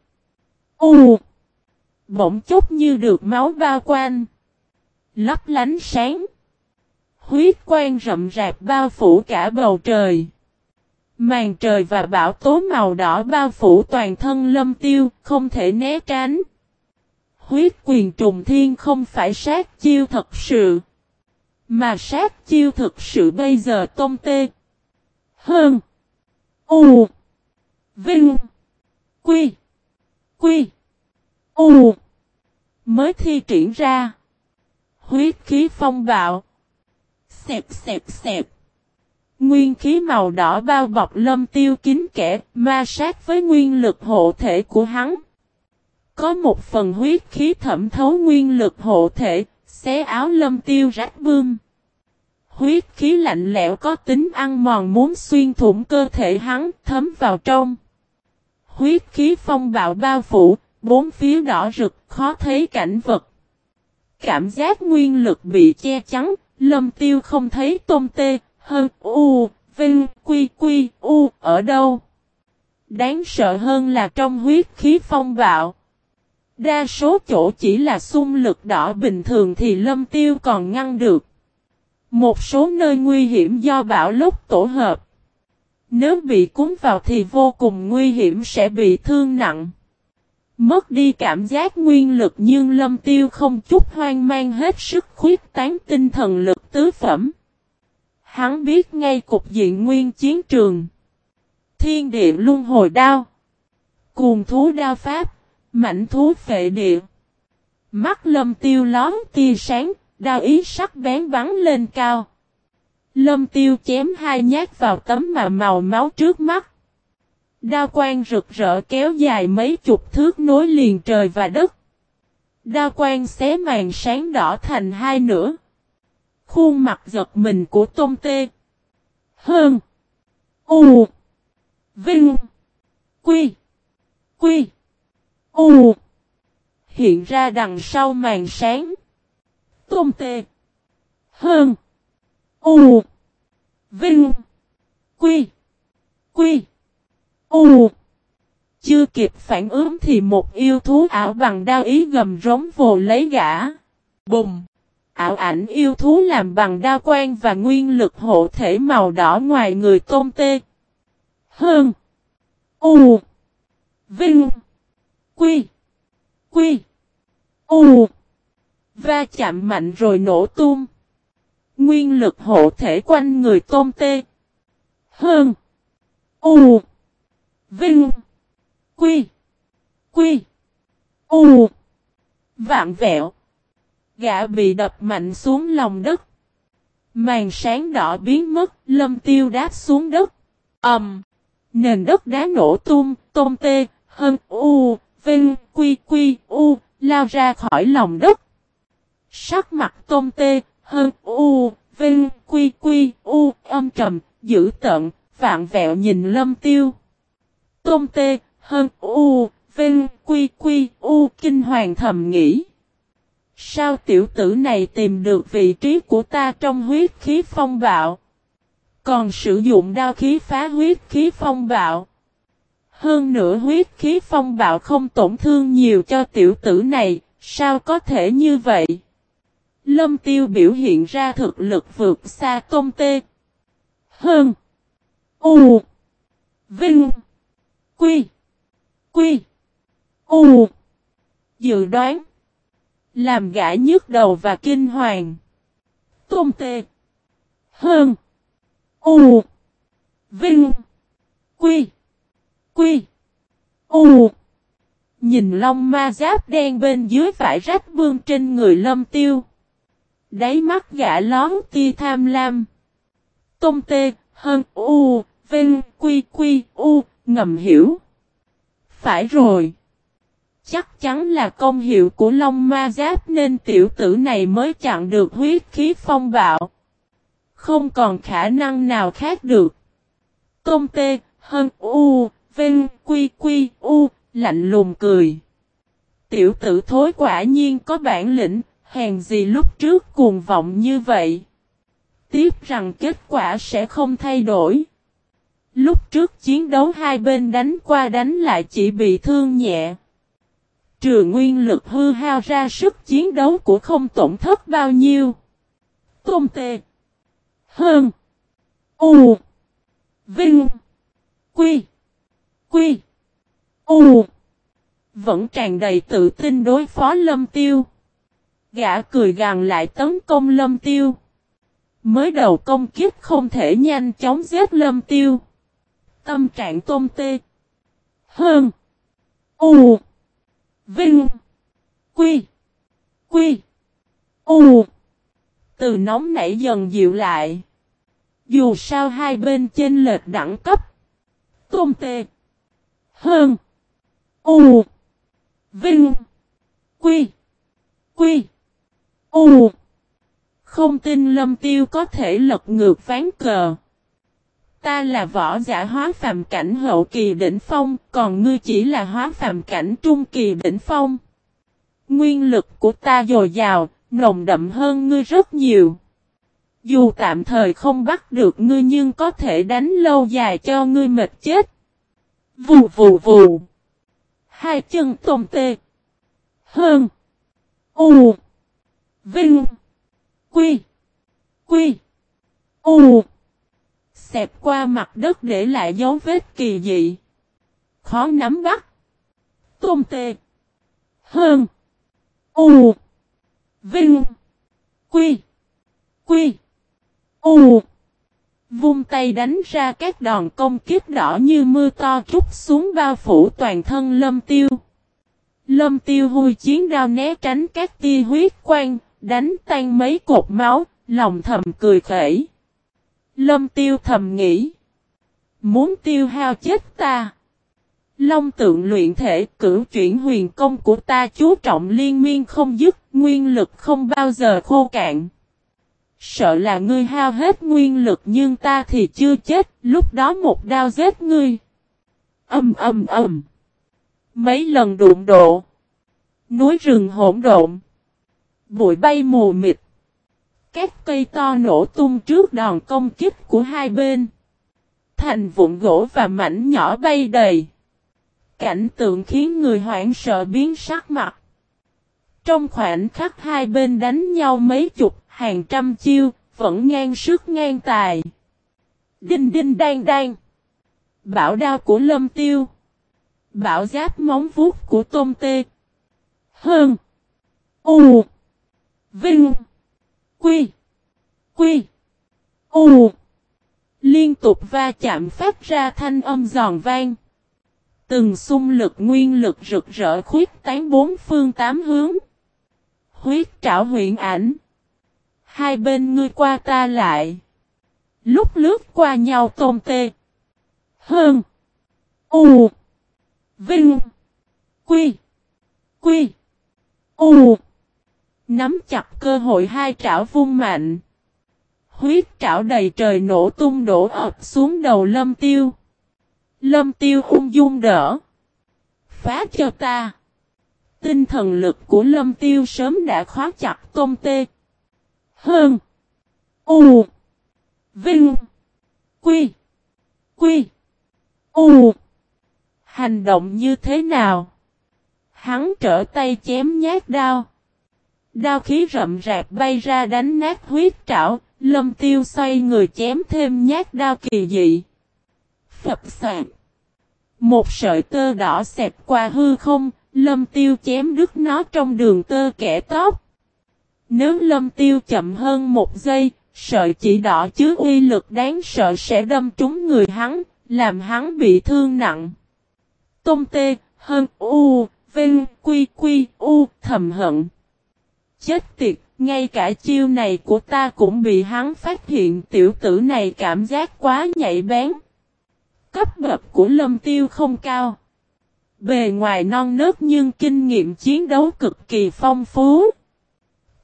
U. Bỗng chốc như được máu bao quanh. Lấp lánh sáng. Huyết quang rậm rạp bao phủ cả bầu trời. Màn trời và bão tố màu đỏ bao phủ toàn thân lâm tiêu, không thể né tránh. Huyết quyền trùng thiên không phải sát chiêu thật sự. Mà sát chiêu thực sự bây giờ tôm tê. Hơn. U. Vinh. Quy. Quy. U. Mới thi triển ra. Huyết khí phong bạo. Xẹp xẹp xẹp. Nguyên khí màu đỏ bao bọc lâm tiêu kín kẻ, ma sát với nguyên lực hộ thể của hắn. Có một phần huyết khí thẩm thấu nguyên lực hộ thể, xé áo lâm tiêu rách bươm. Huyết khí lạnh lẽo có tính ăn mòn muốn xuyên thủng cơ thể hắn thấm vào trong. Huyết khí phong bạo bao phủ, bốn phía đỏ rực khó thấy cảnh vật. Cảm giác nguyên lực bị che chắn, lâm tiêu không thấy tôm tê, hơn u, vinh, quy quy, u, ở đâu. Đáng sợ hơn là trong huyết khí phong bạo. Đa số chỗ chỉ là xung lực đỏ bình thường thì lâm tiêu còn ngăn được. Một số nơi nguy hiểm do bão lúc tổ hợp. Nếu bị cuốn vào thì vô cùng nguy hiểm sẽ bị thương nặng. Mất đi cảm giác nguyên lực nhưng lâm tiêu không chút hoang mang hết sức khuyết tán tinh thần lực tứ phẩm. Hắn biết ngay cục diện nguyên chiến trường. Thiên địa luân hồi đao. Cuồng thú đao pháp. Mạnh thú phệ địa. Mắt lâm tiêu lón tia sáng, đao ý sắc bén bắn lên cao. Lâm tiêu chém hai nhát vào tấm mà màu máu trước mắt. Đao quang rực rỡ kéo dài mấy chục thước nối liền trời và đất. Đao quang xé màn sáng đỏ thành hai nửa. Khuôn mặt giật mình của Tôn tê. Hơn. U. Vinh. Quy. Quy. U. Hiện ra đằng sau màn sáng. Tôn tê. Hơn. U. Vinh. Quy. Quy. U. Chưa kịp phản ứng thì một yêu thú ảo bằng đao ý gầm rống vồ lấy gã. Bùng. Ảo ảnh yêu thú làm bằng đao quan và nguyên lực hộ thể màu đỏ ngoài người tôm tê. Hơn. U. Vinh. Quy. Quy. U. Va chạm mạnh rồi nổ tung. Nguyên lực hộ thể quanh người tôm tê. Hơn. U. Vinh. Quy. Quy. U. Vạn vẹo. Gã bị đập mạnh xuống lòng đất. Màn sáng đỏ biến mất, lâm tiêu đáp xuống đất. ầm, um, Nền đất đá nổ tung, tôm tê, hơn u, vinh, quy quy, u, lao ra khỏi lòng đất. Sắc mặt tôm tê, hơn u, vinh, quy quy, u, âm trầm, dữ tận, vạn vẹo nhìn lâm tiêu. Tôm tê, hơn u, vinh, quy quy, u, kinh hoàng thầm nghĩ. Sao tiểu tử này tìm được vị trí của ta trong huyết khí phong bạo? Còn sử dụng đao khí phá huyết khí phong bạo. Hơn nữa huyết khí phong bạo không tổn thương nhiều cho tiểu tử này, sao có thể như vậy? Lâm tiêu biểu hiện ra thực lực vượt xa Công tê. Hơn. U. Vinh. Quy. Quy. U. Dự đoán. Làm gã nhức đầu và kinh hoàng. Tôn tê. Hơn. U. Vinh. Quy. Quy. U. Nhìn long ma giáp đen bên dưới phải rách vương trên người lâm tiêu. Đáy mắt gã lón tia tham lam. Tôn tê, hơn u, vinh, quy quy, u, ngầm hiểu. Phải rồi. Chắc chắn là công hiệu của Long Ma Giáp nên tiểu tử này mới chặn được huyết khí phong bạo. Không còn khả năng nào khác được. Công tê, hơn u, vinh, quy quy, u, lạnh lùng cười. Tiểu tử thối quả nhiên có bản lĩnh, hèn gì lúc trước cuồng vọng như vậy. Tiếp rằng kết quả sẽ không thay đổi. Lúc trước chiến đấu hai bên đánh qua đánh lại chỉ bị thương nhẹ. Trừ nguyên lực hư hao ra sức chiến đấu của không tổn thất bao nhiêu. Tôn tê. Hơn. U. Vinh. Quy. Quy. U. Vẫn tràn đầy tự tin đối phó lâm tiêu. Gã cười gằn lại tấn công lâm tiêu. Mới đầu công kiếp không thể nhanh chóng giết lâm tiêu. Tâm trạng tôm tê. Hơn. U. Vinh. Quy. Quy. U. từ nóng nảy dần dịu lại. Dù sao hai bên chênh lệch đẳng cấp. Tôm tê. Hơn. U. Vinh. Quy. Quy. U. Không tin lâm tiêu có thể lật ngược ván cờ. Ta là võ giả hóa phàm cảnh hậu kỳ đỉnh phong, còn ngươi chỉ là hóa phàm cảnh trung kỳ đỉnh phong. Nguyên lực của ta dồi dào, nồng đậm hơn ngươi rất nhiều. Dù tạm thời không bắt được ngươi nhưng có thể đánh lâu dài cho ngươi mệt chết. Vù vù vù. Hai chân tôm tê. Hơn. U. Vinh. Quy. Quy. U. Xẹp qua mặt đất để lại dấu vết kỳ dị. Khó nắm bắt. Tôm tê. Hơn. U. Vinh. Quy. Quy. U. Vung tay đánh ra các đòn công kiếp đỏ như mưa to trút xuống bao phủ toàn thân lâm tiêu. Lâm tiêu hôi chiến đao né tránh các tia huyết quang, đánh tan mấy cột máu, lòng thầm cười khẩy. Lâm tiêu thầm nghĩ. Muốn tiêu hao chết ta. Long tượng luyện thể cử chuyển huyền công của ta chú trọng liên miên không dứt, nguyên lực không bao giờ khô cạn. Sợ là ngươi hao hết nguyên lực nhưng ta thì chưa chết, lúc đó một đao giết ngươi. Âm âm âm. Mấy lần đụng độ. Núi rừng hỗn độn. Bụi bay mù mịt. Các cây to nổ tung trước đòn công kích của hai bên. Thành vụn gỗ và mảnh nhỏ bay đầy. Cảnh tượng khiến người hoảng sợ biến sắc mặt. Trong khoảnh khắc hai bên đánh nhau mấy chục, hàng trăm chiêu, vẫn ngang sức ngang tài. Đinh đinh đang đang. Bảo đao của lâm tiêu. Bảo giáp móng vuốt của tôm tê. Hơn. U. Vinh. Quy. Quy. U. Liên tục va chạm phát ra thanh âm giòn vang. Từng xung lực nguyên lực rực rỡ khuyết tán bốn phương tám hướng. Huyết trảo huyện ảnh. Hai bên ngươi qua ta lại. Lúc lướt qua nhau tôm tê. Hơn. U. Vinh. Quy. Quy. U. Nắm chặt cơ hội hai trảo vung mạnh. Huyết trảo đầy trời nổ tung đổ ập xuống đầu lâm tiêu. Lâm tiêu ung dung đỡ. Phá cho ta. Tinh thần lực của lâm tiêu sớm đã khóa chặt tôm tê. Hơn. U. Vinh. Quy. Quy. U. Hành động như thế nào? Hắn trở tay chém nhát đao. Đao khí rậm rạp bay ra đánh nát huyết trảo, lâm tiêu xoay người chém thêm nhát đao kỳ dị. Phập soạn. Một sợi tơ đỏ xẹp qua hư không, lâm tiêu chém đứt nó trong đường tơ kẻ tóc. Nếu lâm tiêu chậm hơn một giây, sợi chỉ đỏ chứa uy lực đáng sợ sẽ đâm trúng người hắn, làm hắn bị thương nặng. Tông tê, hơn u, vinh, quy quy, u, thầm hận. Chết tiệt, ngay cả chiêu này của ta cũng bị hắn phát hiện tiểu tử này cảm giác quá nhạy bén. Cấp bậc của lâm tiêu không cao. Bề ngoài non nớt nhưng kinh nghiệm chiến đấu cực kỳ phong phú.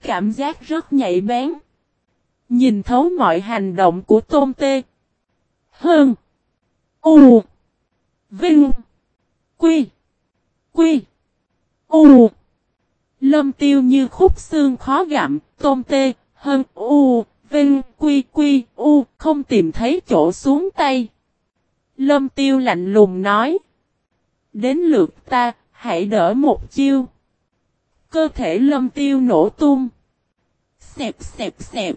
Cảm giác rất nhạy bén. Nhìn thấu mọi hành động của Tôn Tê. Hơn. U. Vinh. Quy. Quy. U. Lâm tiêu như khúc xương khó gặm, tôm Tê. Hơn. U. Vinh. Quy. Quy. U. Không tìm thấy chỗ xuống tay. Lâm tiêu lạnh lùng nói. Đến lượt ta, hãy đỡ một chiêu. Cơ thể lâm tiêu nổ tung. Xẹp xẹp xẹp.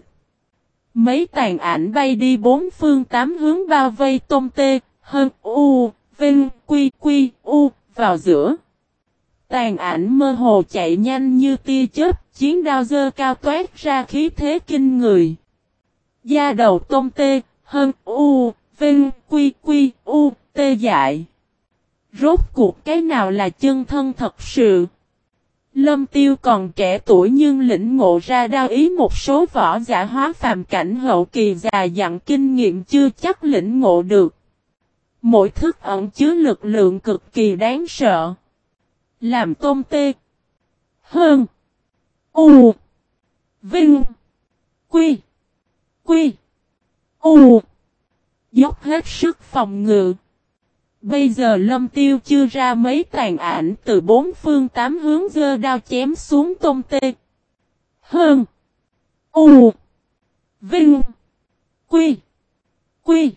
Mấy tàn ảnh bay đi bốn phương tám hướng bao vây tôm tê, hơn u, vinh, quy quy, u, vào giữa. Tàn ảnh mơ hồ chạy nhanh như tia chớp, chiến đao dơ cao toát ra khí thế kinh người. Da đầu tôm tê, hơn u, vinh, quy quy, u, tê dại. Rốt cuộc cái nào là chân thân thật sự? Lâm tiêu còn trẻ tuổi nhưng lĩnh ngộ ra đao ý một số võ giả hóa phàm cảnh hậu kỳ già dặn kinh nghiệm chưa chắc lĩnh ngộ được. Mỗi thức ẩn chứa lực lượng cực kỳ đáng sợ. Làm tôm tê. Hơn. U. Vinh. Quy. Quy. U. Dốc hết sức phòng ngự. Bây giờ lâm tiêu chưa ra mấy tàn ảnh từ bốn phương tám hướng dơ đao chém xuống tôm tê. Hơn. U. Vinh. Quy. Quy.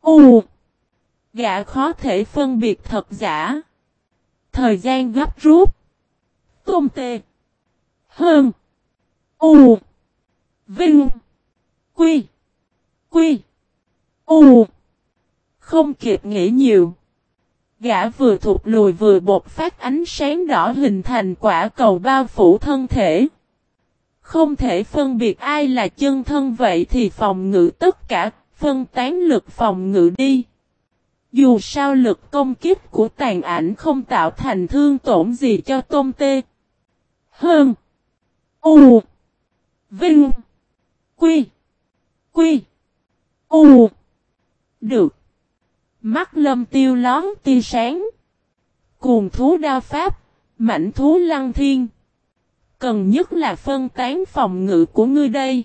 U. Gã khó thể phân biệt thật giả. Thời gian gấp rút. Tôm tê. Hơn. U. Vinh. Quy. Quy. U. Không kịp nghĩ nhiều. Gã vừa thụt lùi vừa bột phát ánh sáng đỏ hình thành quả cầu bao phủ thân thể. Không thể phân biệt ai là chân thân vậy thì phòng ngự tất cả, phân tán lực phòng ngự đi. Dù sao lực công kích của tàn ảnh không tạo thành thương tổn gì cho tôm tê. Hơn. U. Vinh. Quy. Quy. U. Được. Mắt lâm tiêu lón tia sáng. Cuồng thú đao pháp, mảnh thú lăng thiên. Cần nhất là phân tán phòng ngự của ngươi đây.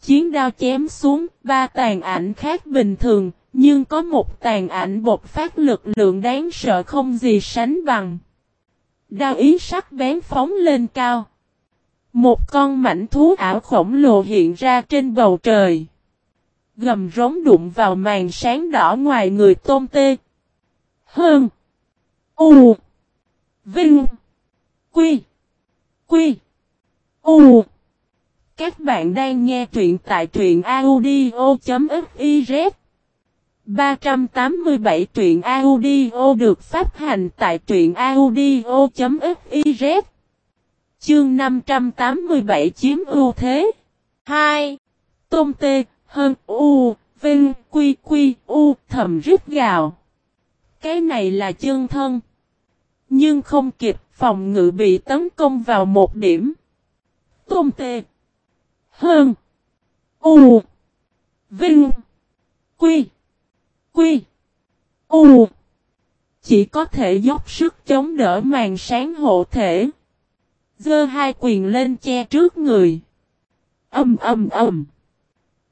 Chiến đao chém xuống, ba tàn ảnh khác bình thường, nhưng có một tàn ảnh bột phát lực lượng đáng sợ không gì sánh bằng. Đao ý sắc bén phóng lên cao. Một con mảnh thú ảo khổng lồ hiện ra trên bầu trời gầm rống đụng vào màn sáng đỏ ngoài người tôm tê. Hơn. U. Vinh. Quy. Quy. U. Các bạn đang nghe truyện tại truyện audio.fif 387 truyện audio được phát hành tại truyện audio.fiz Chương 587 chiếm ưu thế 2. Tôn tê, hơn u, vinh, quy quy, u, thầm rít gào. Cái này là chân thân. Nhưng không kịp, phòng ngự bị tấn công vào một điểm. Tôn tê. Hơn. U. Vinh. Quy. Quy. U. Chỉ có thể dốc sức chống đỡ màn sáng hộ thể. Dơ hai quyền lên che trước người. Âm âm âm.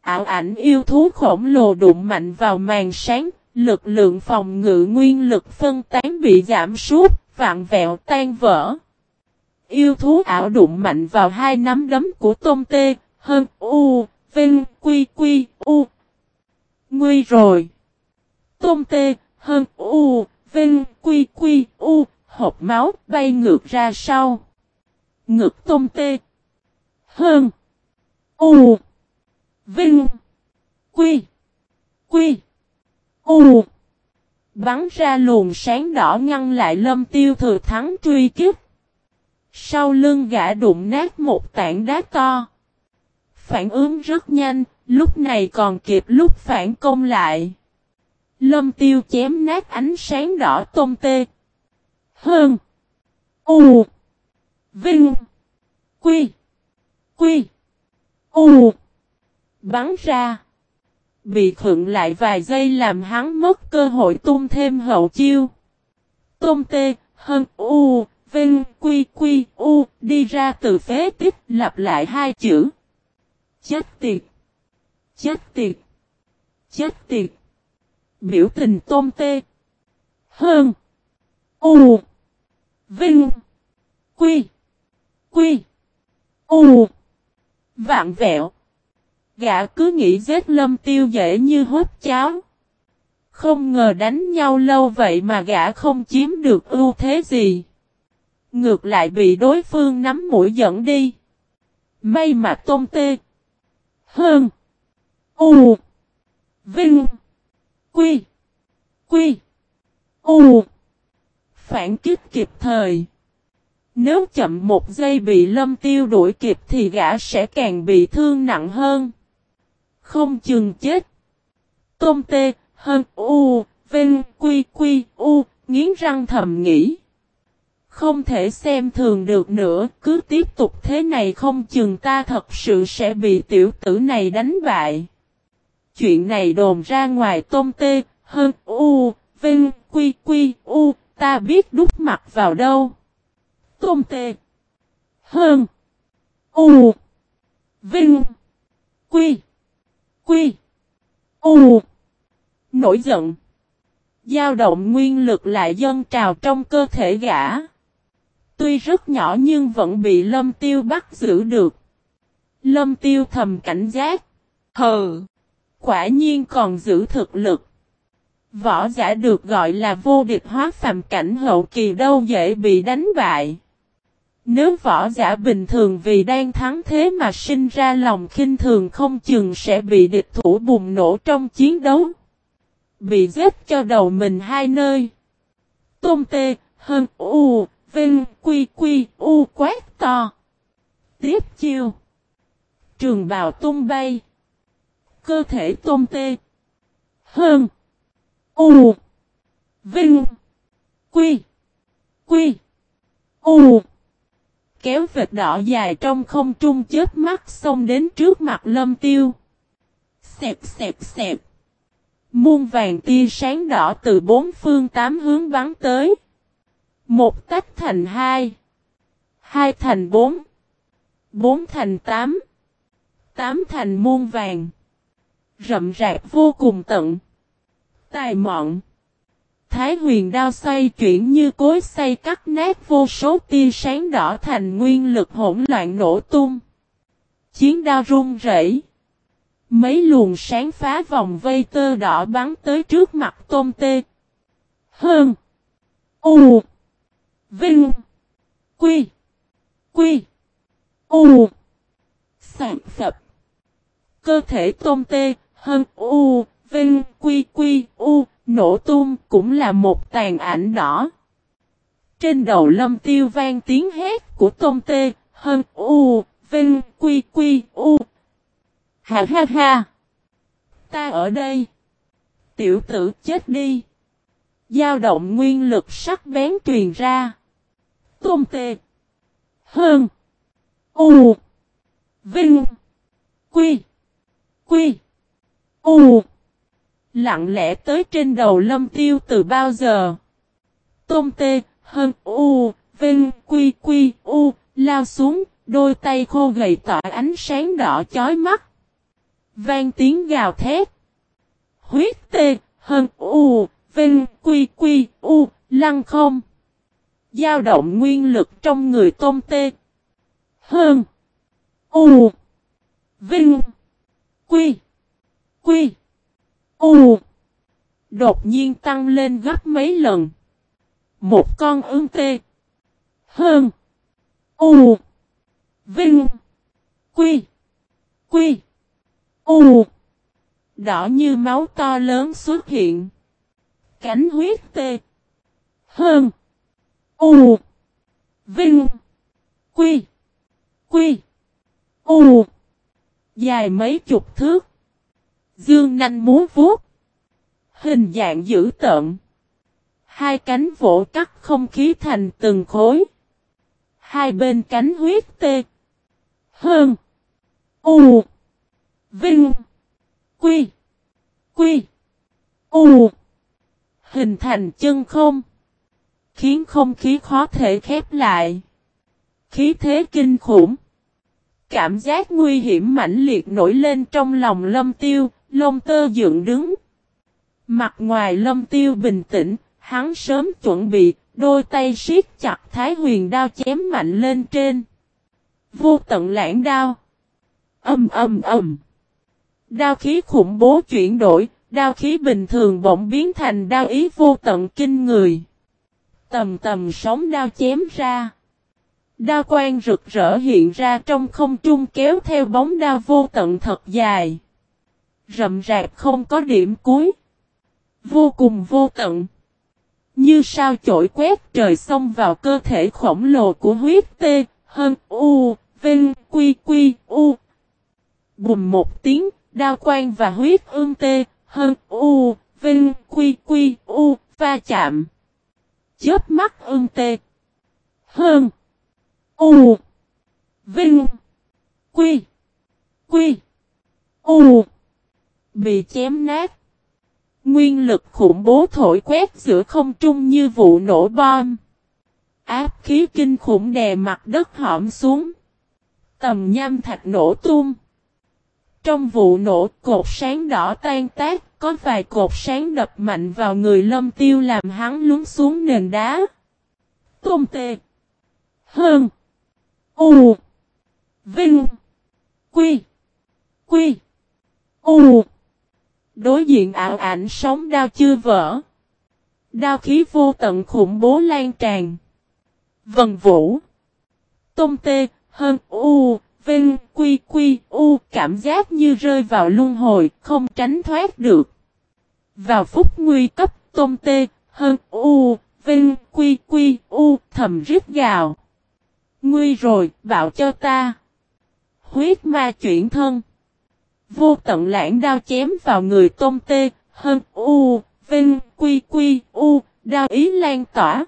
Ảo ảnh yêu thú khổng lồ đụng mạnh vào màn sáng, lực lượng phòng ngự nguyên lực phân tán bị giảm sút, vạn vẹo tan vỡ. Yêu thú ảo đụng mạnh vào hai nắm đấm của tôm tê, hơn u, vinh, quy quy, u. Nguy rồi. Tôm tê, hơn u, vinh, quy quy, u, hộp máu bay ngược ra sau. Ngực tôm tê. Hơn. U. Vinh. Quy. Quy. U. Bắn ra luồng sáng đỏ ngăn lại lâm tiêu thừa thắng truy kích. Sau lưng gã đụng nát một tảng đá to. Phản ứng rất nhanh, lúc này còn kịp lúc phản công lại. Lâm tiêu chém nát ánh sáng đỏ tôm tê. Hơn. U. Vinh. Quy. Quy. U bắn ra. Bị khựng lại vài giây làm hắn mất cơ hội tung thêm hậu chiêu. Tôm tê, hơn u, vinh, quy quy, u, đi ra từ phế tích lặp lại hai chữ. Chết tiệt. Chết tiệt. Chết tiệt. Biểu tình tôm tê. Hơn. U. Vinh. Quy. Quy. U. Vạn vẹo. Gã cứ nghĩ giết lâm tiêu dễ như hốt cháo. Không ngờ đánh nhau lâu vậy mà gã không chiếm được ưu thế gì. Ngược lại bị đối phương nắm mũi dẫn đi. May mà tôm tê. Hơn. U. Vinh. Quy. Quy. U. Phản kích kịp thời. Nếu chậm một giây bị lâm tiêu đuổi kịp thì gã sẽ càng bị thương nặng hơn. Không chừng chết. Tôm tê, hơn u, vinh, quy quy, u, nghiến răng thầm nghĩ. Không thể xem thường được nữa, cứ tiếp tục thế này không chừng ta thật sự sẽ bị tiểu tử này đánh bại. Chuyện này đồn ra ngoài tôm tê, hơn u, vinh, quy quy, u, ta biết đút mặt vào đâu. Tôm tê, hơn, u, vinh, quy, quy, u. Nổi giận. giao động nguyên lực lại dâng trào trong cơ thể gã. Tuy rất nhỏ nhưng vẫn bị lâm tiêu bắt giữ được. Lâm tiêu thầm cảnh giác. Hờ! Quả nhiên còn giữ thực lực. Võ giả được gọi là vô địch hóa phàm cảnh hậu kỳ đâu dễ bị đánh bại. Nếu võ giả bình thường vì đang thắng thế mà sinh ra lòng khinh thường không chừng sẽ bị địch thủ bùng nổ trong chiến đấu. Bị giết cho đầu mình hai nơi. Tôn tê, hơn u, vinh, quy quy, u quát to. Tiếp chiêu. Trường bào tung bay. Cơ thể tôm tê. Hơn. U. Vinh. Quy. Quy. U. Kéo vệt đỏ dài trong không trung chết mắt xông đến trước mặt lâm tiêu. Xẹp xẹp xẹp. Muôn vàng tia sáng đỏ từ bốn phương tám hướng bắn tới. Một tách thành hai. Hai thành bốn. Bốn thành tám. Tám thành muôn vàng. Rậm rạc vô cùng tận. Tài mọn. Thái huyền đao xoay chuyển như cối xoay cắt nát vô số tia sáng đỏ thành nguyên lực hỗn loạn nổ tung. Chiến đao rung rẩy. Mấy luồng sáng phá vòng vây tơ đỏ bắn tới trước mặt tôm tê. Hơn. U. Vinh. Quy. Quy. U. Sạc sập. Cơ thể tôm tê. Hơn. U. Vinh. Quy. Quy. U. Nổ tung cũng là một tàn ảnh đỏ. Trên đầu lâm tiêu vang tiếng hét của Tôn tê. Hơn. U. Vinh. Quy. Quy. U. Ha ha ha. Ta ở đây. Tiểu tử chết đi. Giao động nguyên lực sắc bén truyền ra. Tôn tê. Hơn. U. Vinh. Quy. Quy. U. Lặng lẽ tới trên đầu lâm tiêu từ bao giờ. tôm tê. Hơn. U. Vinh. Quy. Quy. U. Lao xuống. Đôi tay khô gầy tỏa ánh sáng đỏ chói mắt. Vang tiếng gào thét. Huyết tê, hơn u, vinh, quy quy, u, lăng không. Giao động nguyên lực trong người tôm tê. Hơn. U. Vinh. Quy. Quy. U. Đột nhiên tăng lên gấp mấy lần. Một con ương tê. Hơn. U. Vinh. Quy. Quy. U. Đỏ như máu to lớn xuất hiện. Cánh huyết tê. Hơn. U. Vinh. Quy. Quy. U. Dài mấy chục thước. Dương nanh múa vuốt. Hình dạng dữ tợn. Hai cánh vỗ cắt không khí thành từng khối. Hai bên cánh huyết tê. Hơn. U. Vinh. Quy. Quy. U. Hình thành chân không. Khiến không khí khó thể khép lại. Khí thế kinh khủng. Cảm giác nguy hiểm mãnh liệt nổi lên trong lòng lâm tiêu, lông tơ dựng đứng. Mặt ngoài lâm tiêu bình tĩnh, hắn sớm chuẩn bị, đôi tay siết chặt thái huyền đao chém mạnh lên trên. Vô tận lãng đao. Âm âm âm. Đao khí khủng bố chuyển đổi, đao khí bình thường bỗng biến thành đao ý vô tận kinh người. Tầm tầm sóng đao chém ra. Đao quang rực rỡ hiện ra trong không trung kéo theo bóng đao vô tận thật dài. Rậm rạp không có điểm cuối. Vô cùng vô tận. Như sao chổi quét trời xông vào cơ thể khổng lồ của huyết tê, hơn u, vinh, quy quy, u. Bùm một tiếng, Đao quang và huyết ương tê, hơn u, vinh, quy quy, u, va chạm. Chớp mắt ương tê. Hơn. U. Vinh. Quy. Quy. U. Bị chém nát. Nguyên lực khủng bố thổi quét giữa không trung như vụ nổ bom. Áp khí kinh khủng đè mặt đất hõm xuống. Tầm nham thạch nổ tung. Trong vụ nổ cột sáng đỏ tan tác, có vài cột sáng đập mạnh vào người lâm tiêu làm hắn lún xuống nền đá. Tôn tê. Hơn. U. Vinh. Quy. Quy. U. Đối diện ảo ảnh sóng đao chưa vỡ. Đao khí vô tận khủng bố lan tràn. Vần vũ. Tôn tê, hơn u, vinh, quy quy, u, cảm giác như rơi vào luân hồi, không tránh thoát được. Vào phút nguy cấp, tôm tê, hơn u, vinh, quy quy, u, thầm rít gào. Nguy rồi, bạo cho ta. Huyết ma chuyển thân. Vô tận lãng đao chém vào người tôn tê, hơn u, vinh, quy quy, u, đao ý lan tỏa.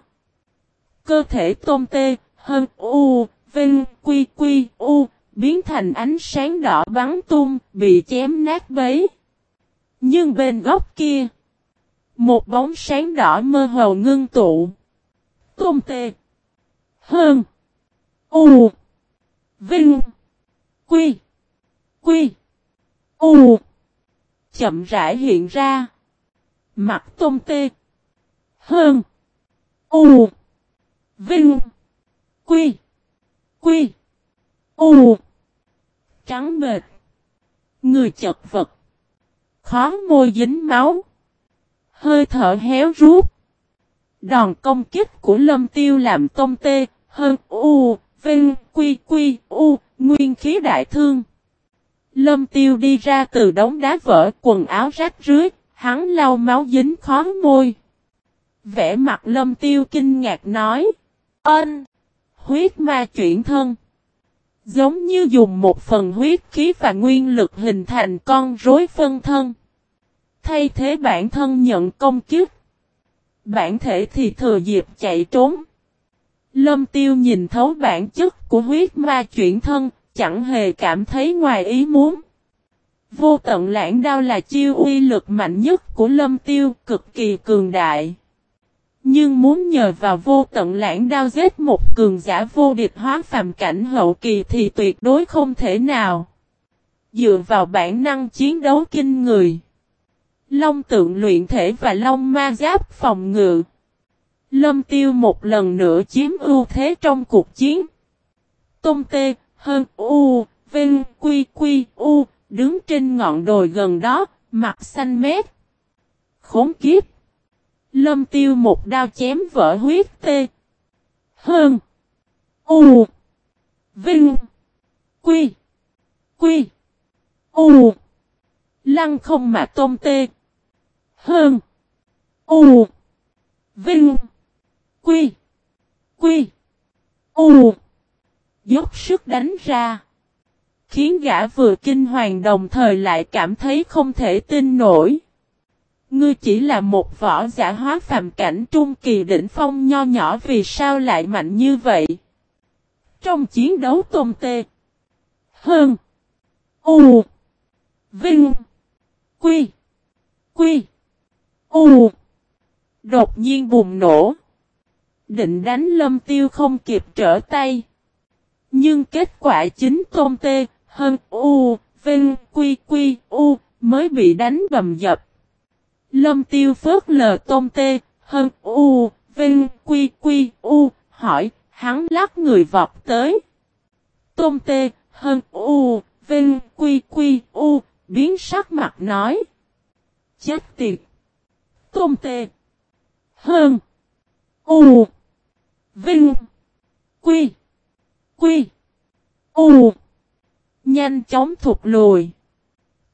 Cơ thể tôn tê, hơn u, vinh, quy quy, u, biến thành ánh sáng đỏ bắn tung, bị chém nát bấy. Nhưng bên góc kia, một bóng sáng đỏ mơ hồ ngưng tụ. Tôn tê, hơn, u, vinh, quy, quy, u, chậm rãi hiện ra. Mặt tôm tê, hơn, u, Vinh. Quy. Quy. U. Trắng bệt. Người chật vật. Khó môi dính máu. Hơi thở héo rút. Đòn công kích của lâm tiêu làm tôm tê, hơn u, vinh, quy quy, u, nguyên khí đại thương. Lâm tiêu đi ra từ đống đá vỡ quần áo rách rưới, hắn lau máu dính khó môi. Vẽ mặt lâm tiêu kinh ngạc nói. Ân. Huyết ma chuyển thân. Giống như dùng một phần huyết khí và nguyên lực hình thành con rối phân thân. Thay thế bản thân nhận công kiếp. Bản thể thì thừa dịp chạy trốn. Lâm tiêu nhìn thấu bản chất của huyết ma chuyển thân, chẳng hề cảm thấy ngoài ý muốn. Vô tận lãng đao là chiêu uy lực mạnh nhất của lâm tiêu, cực kỳ cường đại. Nhưng muốn nhờ vào vô tận lãng đao giết một cường giả vô địch hóa phàm cảnh hậu kỳ thì tuyệt đối không thể nào. Dựa vào bản năng chiến đấu kinh người. Long tượng luyện thể và long ma giáp phòng ngự. Lâm tiêu một lần nữa chiếm ưu thế trong cuộc chiến. tông tê, hơn u, vinh, quy quy, u, đứng trên ngọn đồi gần đó, mặt xanh mét. Khốn kiếp. Lâm tiêu một đao chém vỡ huyết tê. Hơn. U. Vinh. Quy. Quy. U. Lăng không mà tôm tê. Hơn. U. Vinh. Quy. Quy. U. Dốc sức đánh ra. Khiến gã vừa kinh hoàng đồng thời lại cảm thấy không thể tin nổi. Ngươi chỉ là một võ giả hóa phàm cảnh trung kỳ đỉnh phong nho nhỏ vì sao lại mạnh như vậy? Trong chiến đấu tôm tê. Hơn. U. Vinh. Quy. Quy. U. Đột nhiên bùng nổ. Định đánh lâm tiêu không kịp trở tay. Nhưng kết quả chính tôm tê. Hơn. U. Vinh. Quy. Quy. U. Mới bị đánh bầm dập. Lâm tiêu phớt lờ tôm tê, hơn u, vinh, quy quy, u, hỏi, hắn lắc người vọt tới. Tôm tê, hơn u, vinh, quy quy, u, biến sắc mặt nói. Chết tiệt. Tôm tê. Hơn. U. Vinh. Quy. Quy. U. Nhanh chóng thụt lùi.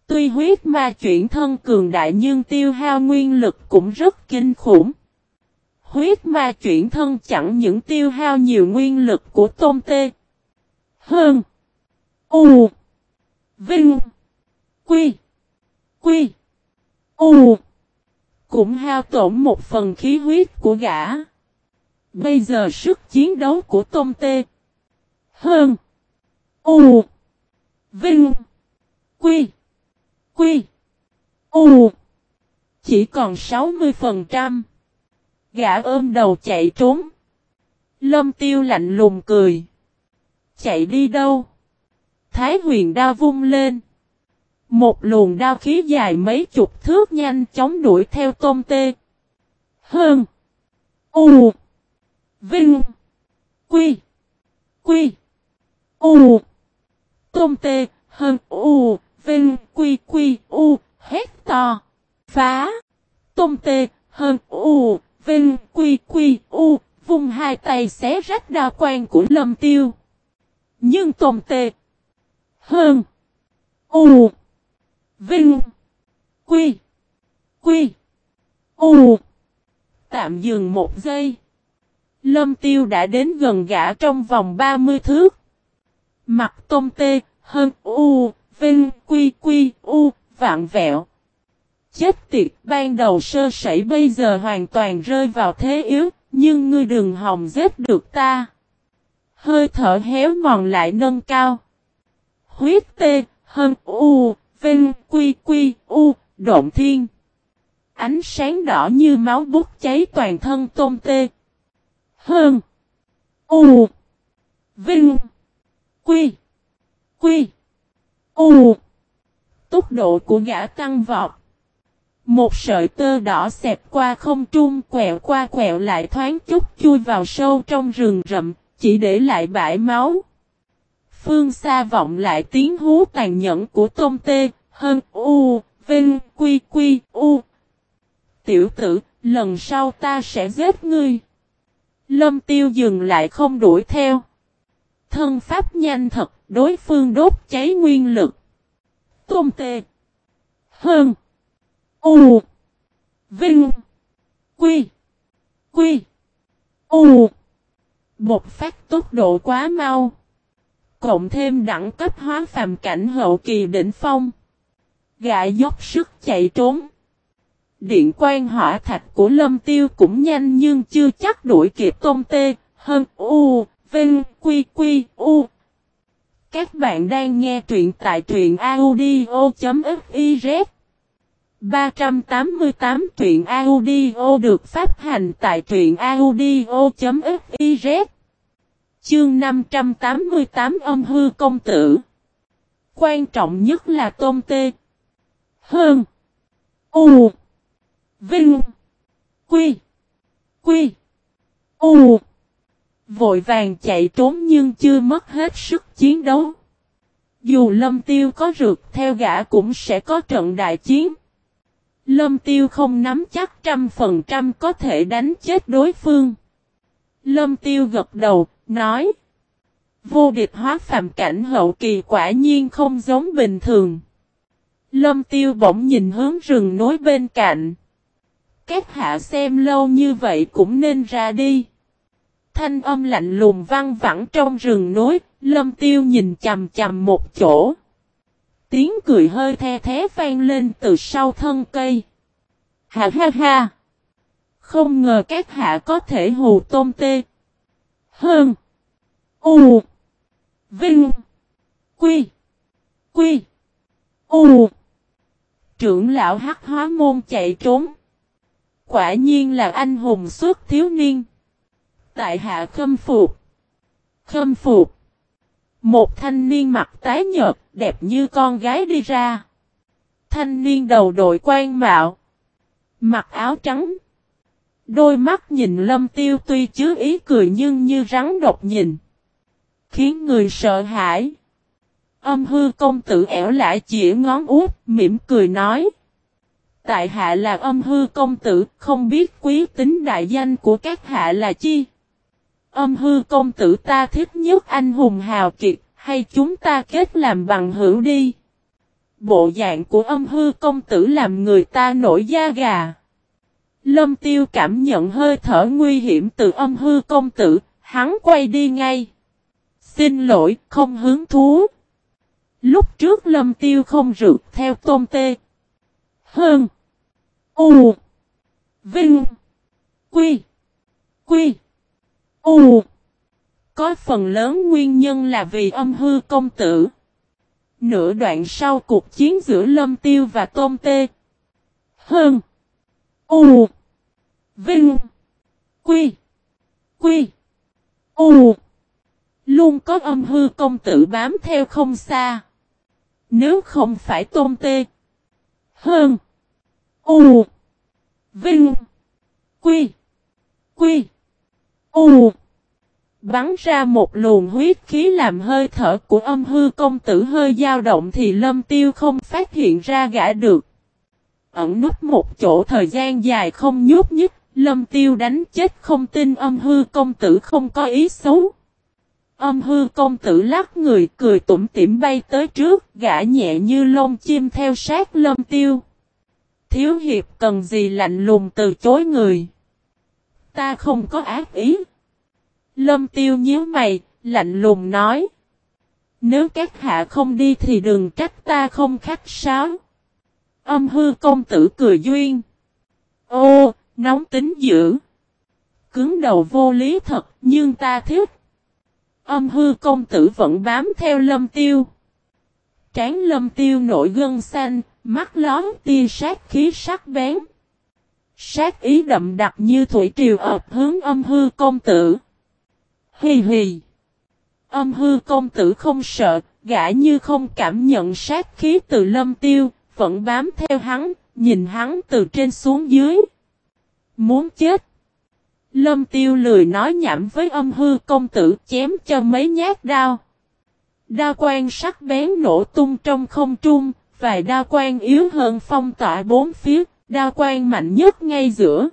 Tuy huyết ma chuyển thân cường đại nhưng tiêu hao nguyên lực cũng rất kinh khủng. Huyết ma chuyển thân chẳng những tiêu hao nhiều nguyên lực của tôm tê. Hơn. U. Vinh. Quy. Quy. U. Cũng hao tổn một phần khí huyết của gã. Bây giờ sức chiến đấu của Tôm Tê. Hơn. U. Vinh. Quy. Quy. U. Chỉ còn 60%. Gã ôm đầu chạy trốn. Lâm tiêu lạnh lùng cười. Chạy đi đâu? Thái huyền đao vung lên. Một luồng đao khí dài mấy chục thước nhanh chóng đuổi theo tôm tê. Hơn. U. Vinh. Quy. Quy. U. Tôm tê. Hơn. U. Vinh. Quy. Quy. U. Hét to. Phá. Tôm tê. Hơn. U. Vinh. Quy. Quy. U. vùng hai tay xé rách đa quan của lâm tiêu. Nhưng tôm tê. Hơn. U. Vinh. Quy. Quy. U. Tạm dừng một giây. Lâm tiêu đã đến gần gã trong vòng 30 thước. Mặt tôm tê, hơn u, vinh, quy quy, u, vạn vẹo. Chết tiệt, ban đầu sơ sẩy bây giờ hoàn toàn rơi vào thế yếu, nhưng ngươi đừng hòng giết được ta. Hơi thở héo mòn lại nâng cao. Huyết tê, hơn u, vinh, quy quy, u, động thiên. Ánh sáng đỏ như máu bút cháy toàn thân tôm tê. Hơn. U. Vinh. Quy. Quy. U. Tốc độ của gã tăng vọt. Một sợi tơ đỏ xẹp qua không trung quẹo qua quẹo lại thoáng chút chui vào sâu trong rừng rậm, chỉ để lại bãi máu. Phương xa vọng lại tiếng hú tàn nhẫn của tôm tê, hơn u, vinh, quy quy, u. Tiểu tử, lần sau ta sẽ giết ngươi. Lâm tiêu dừng lại không đuổi theo. Thân pháp nhanh thật, đối phương đốt cháy nguyên lực. Tôm tê. Hơn. U. Vinh. Quy. Quy. U. Một phát tốc độ quá mau. Cộng thêm đẳng cấp hóa phàm cảnh hậu kỳ đỉnh phong. Gã dốc sức chạy trốn. Điện quan hỏa thạch của lâm tiêu cũng nhanh nhưng chưa chắc đuổi kịp tôm tê, hơn u, vinh, quy quy, u. Các bạn đang nghe truyện tại truyện audio.fiz 388 truyện audio được phát hành tại truyện audio.fiz Chương 588 âm hư công tử. Quan trọng nhất là tôm tê. Hơn. U. Vinh. Quy. Quy. U. Vội vàng chạy trốn nhưng chưa mất hết sức chiến đấu Dù lâm tiêu có rượt theo gã cũng sẽ có trận đại chiến Lâm tiêu không nắm chắc trăm phần trăm có thể đánh chết đối phương. Lâm tiêu gật đầu, nói. Vô địch hóa phàm cảnh hậu kỳ quả nhiên không giống bình thường. Lâm tiêu bỗng nhìn hướng rừng nối bên cạnh. Các hạ xem lâu như vậy cũng nên ra đi. Thanh âm lạnh lùng văng vẳng trong rừng núi. lâm tiêu nhìn chầm chầm một chỗ. Tiếng cười hơi the thế vang lên từ sau thân cây. Ha ha ha! Không ngờ các hạ có thể hù tôm tê. Hơn. U. Vinh. Quy. Quy. U. Trưởng lão hắc hóa môn chạy trốn. Quả nhiên là anh hùng suốt thiếu niên. Tại hạ khâm phục. Khâm phục. Một thanh niên mặt tái nhợt, đẹp như con gái đi ra. Thanh niên đầu đội quan mạo. Mặc áo trắng. Đôi mắt nhìn lâm tiêu tuy chứa ý cười nhưng như rắn độc nhìn. Khiến người sợ hãi. Âm hư công tử ẻo lại chỉ ngón út, mỉm cười nói. Tại hạ là âm hư công tử, không biết quý tính đại danh của các hạ là chi. Âm hư công tử ta thích nhất anh hùng hào kiệt, hay chúng ta kết làm bằng hữu đi. Bộ dạng của âm hư công tử làm người ta nổi da gà. Lâm tiêu cảm nhận hơi thở nguy hiểm từ âm hư công tử, hắn quay đi ngay. Xin lỗi, không hứng thú. Lúc trước lâm tiêu không rượt theo tôm tê. Hơn. U. Vinh. Quy. Quy. U. Có phần lớn nguyên nhân là vì âm hư công tử. Nửa đoạn sau cuộc chiến giữa Lâm Tiêu và Tôn Tê. Hơn. U. Vinh. Quy. Quy. U. Luôn có âm hư công tử bám theo không xa. Nếu không phải Tôn Tê. Hơn. U. Vinh. Quy. Quy. U. Bắn ra một luồng huyết khí làm hơi thở của âm hư công tử hơi dao động thì lâm tiêu không phát hiện ra gã được. Ẩn nút một chỗ thời gian dài không nhúc nhích, lâm tiêu đánh chết không tin âm hư công tử không có ý xấu. Âm hư công tử lắc người cười tủm tỉm bay tới trước, gã nhẹ như lông chim theo sát lâm tiêu. Thiếu hiệp cần gì lạnh lùng từ chối người. Ta không có ác ý. Lâm tiêu nhíu mày, lạnh lùng nói. Nếu các hạ không đi thì đừng trách ta không khách sáo. Âm hư công tử cười duyên. Ô, nóng tính dữ. Cứng đầu vô lý thật, nhưng ta thích. Âm hư công tử vẫn bám theo lâm tiêu. Tráng lâm tiêu nổi gân xanh, mắt lón tia sát khí sắc bén. Sát ý đậm đặc như thủy triều ập hướng âm hư công tử. Hì hì. Âm hư công tử không sợ, gã như không cảm nhận sát khí từ lâm tiêu, vẫn bám theo hắn, nhìn hắn từ trên xuống dưới. Muốn chết. Lâm tiêu lười nói nhảm với âm hư công tử chém cho mấy nhát đao. Đao quan sắc bén nổ tung trong không trung, vài đao quan yếu hơn phong tỏa bốn phía, đao quan mạnh nhất ngay giữa.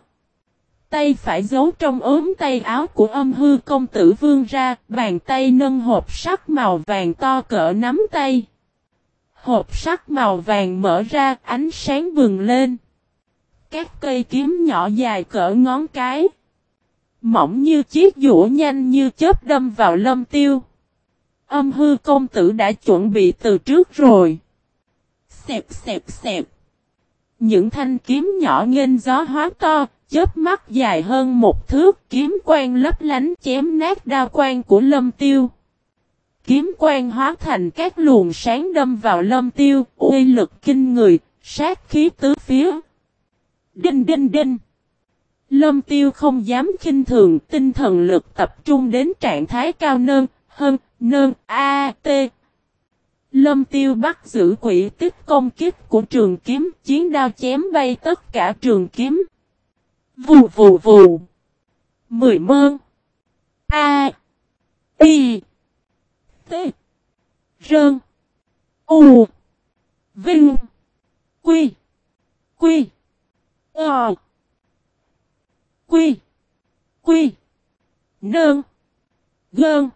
Tay phải giấu trong ốm tay áo của âm hư công tử vương ra, bàn tay nâng hộp sắt màu vàng to cỡ nắm tay. Hộp sắt màu vàng mở ra, ánh sáng bừng lên. Các cây kiếm nhỏ dài cỡ ngón cái. Mỏng như chiếc dũa nhanh như chớp đâm vào lâm tiêu. Âm hư công tử đã chuẩn bị từ trước rồi. Xẹp xẹp xẹp. Những thanh kiếm nhỏ nghênh gió hóa to, chớp mắt dài hơn một thước kiếm quang lấp lánh chém nát đao quang của lâm tiêu. Kiếm quang hóa thành các luồng sáng đâm vào lâm tiêu, uy lực kinh người, sát khí tứ phía. Đinh đinh đinh. Lâm tiêu không dám khinh thường tinh thần lực tập trung đến trạng thái cao nơn, hơn, nơn, a, t. Lâm tiêu bắt giữ quỷ tích công kích của trường kiếm, chiến đao chém bay tất cả trường kiếm. Vù vù vù. Mười mơn. A. Y. T. Rơn. U. Vinh. Quy. Quy. Ờ. Quy. Quy. Nơn. Gơn.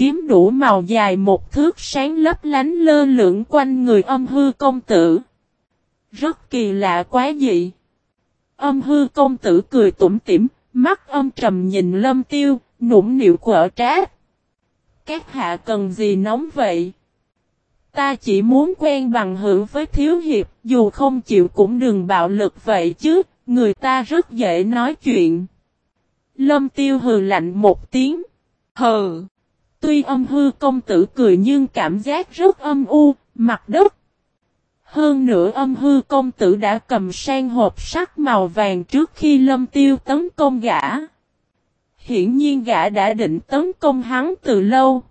Kiếm đủ màu dài một thước sáng lấp lánh lơ lửng quanh người âm hư công tử. Rất kỳ lạ quá dị. Âm hư công tử cười tủm tỉm, mắt âm trầm nhìn lâm tiêu, nũng nịu quở trát. Các hạ cần gì nóng vậy? Ta chỉ muốn quen bằng hữu với thiếu hiệp, dù không chịu cũng đừng bạo lực vậy chứ, người ta rất dễ nói chuyện. Lâm tiêu hừ lạnh một tiếng. Hừ. Tuy âm hư công tử cười nhưng cảm giác rất âm u, mặt đất hơn nữa âm hư công tử đã cầm sang hộp sắt màu vàng trước khi lâm tiêu tấn công gã. Hiển nhiên gã đã định tấn công hắn từ lâu.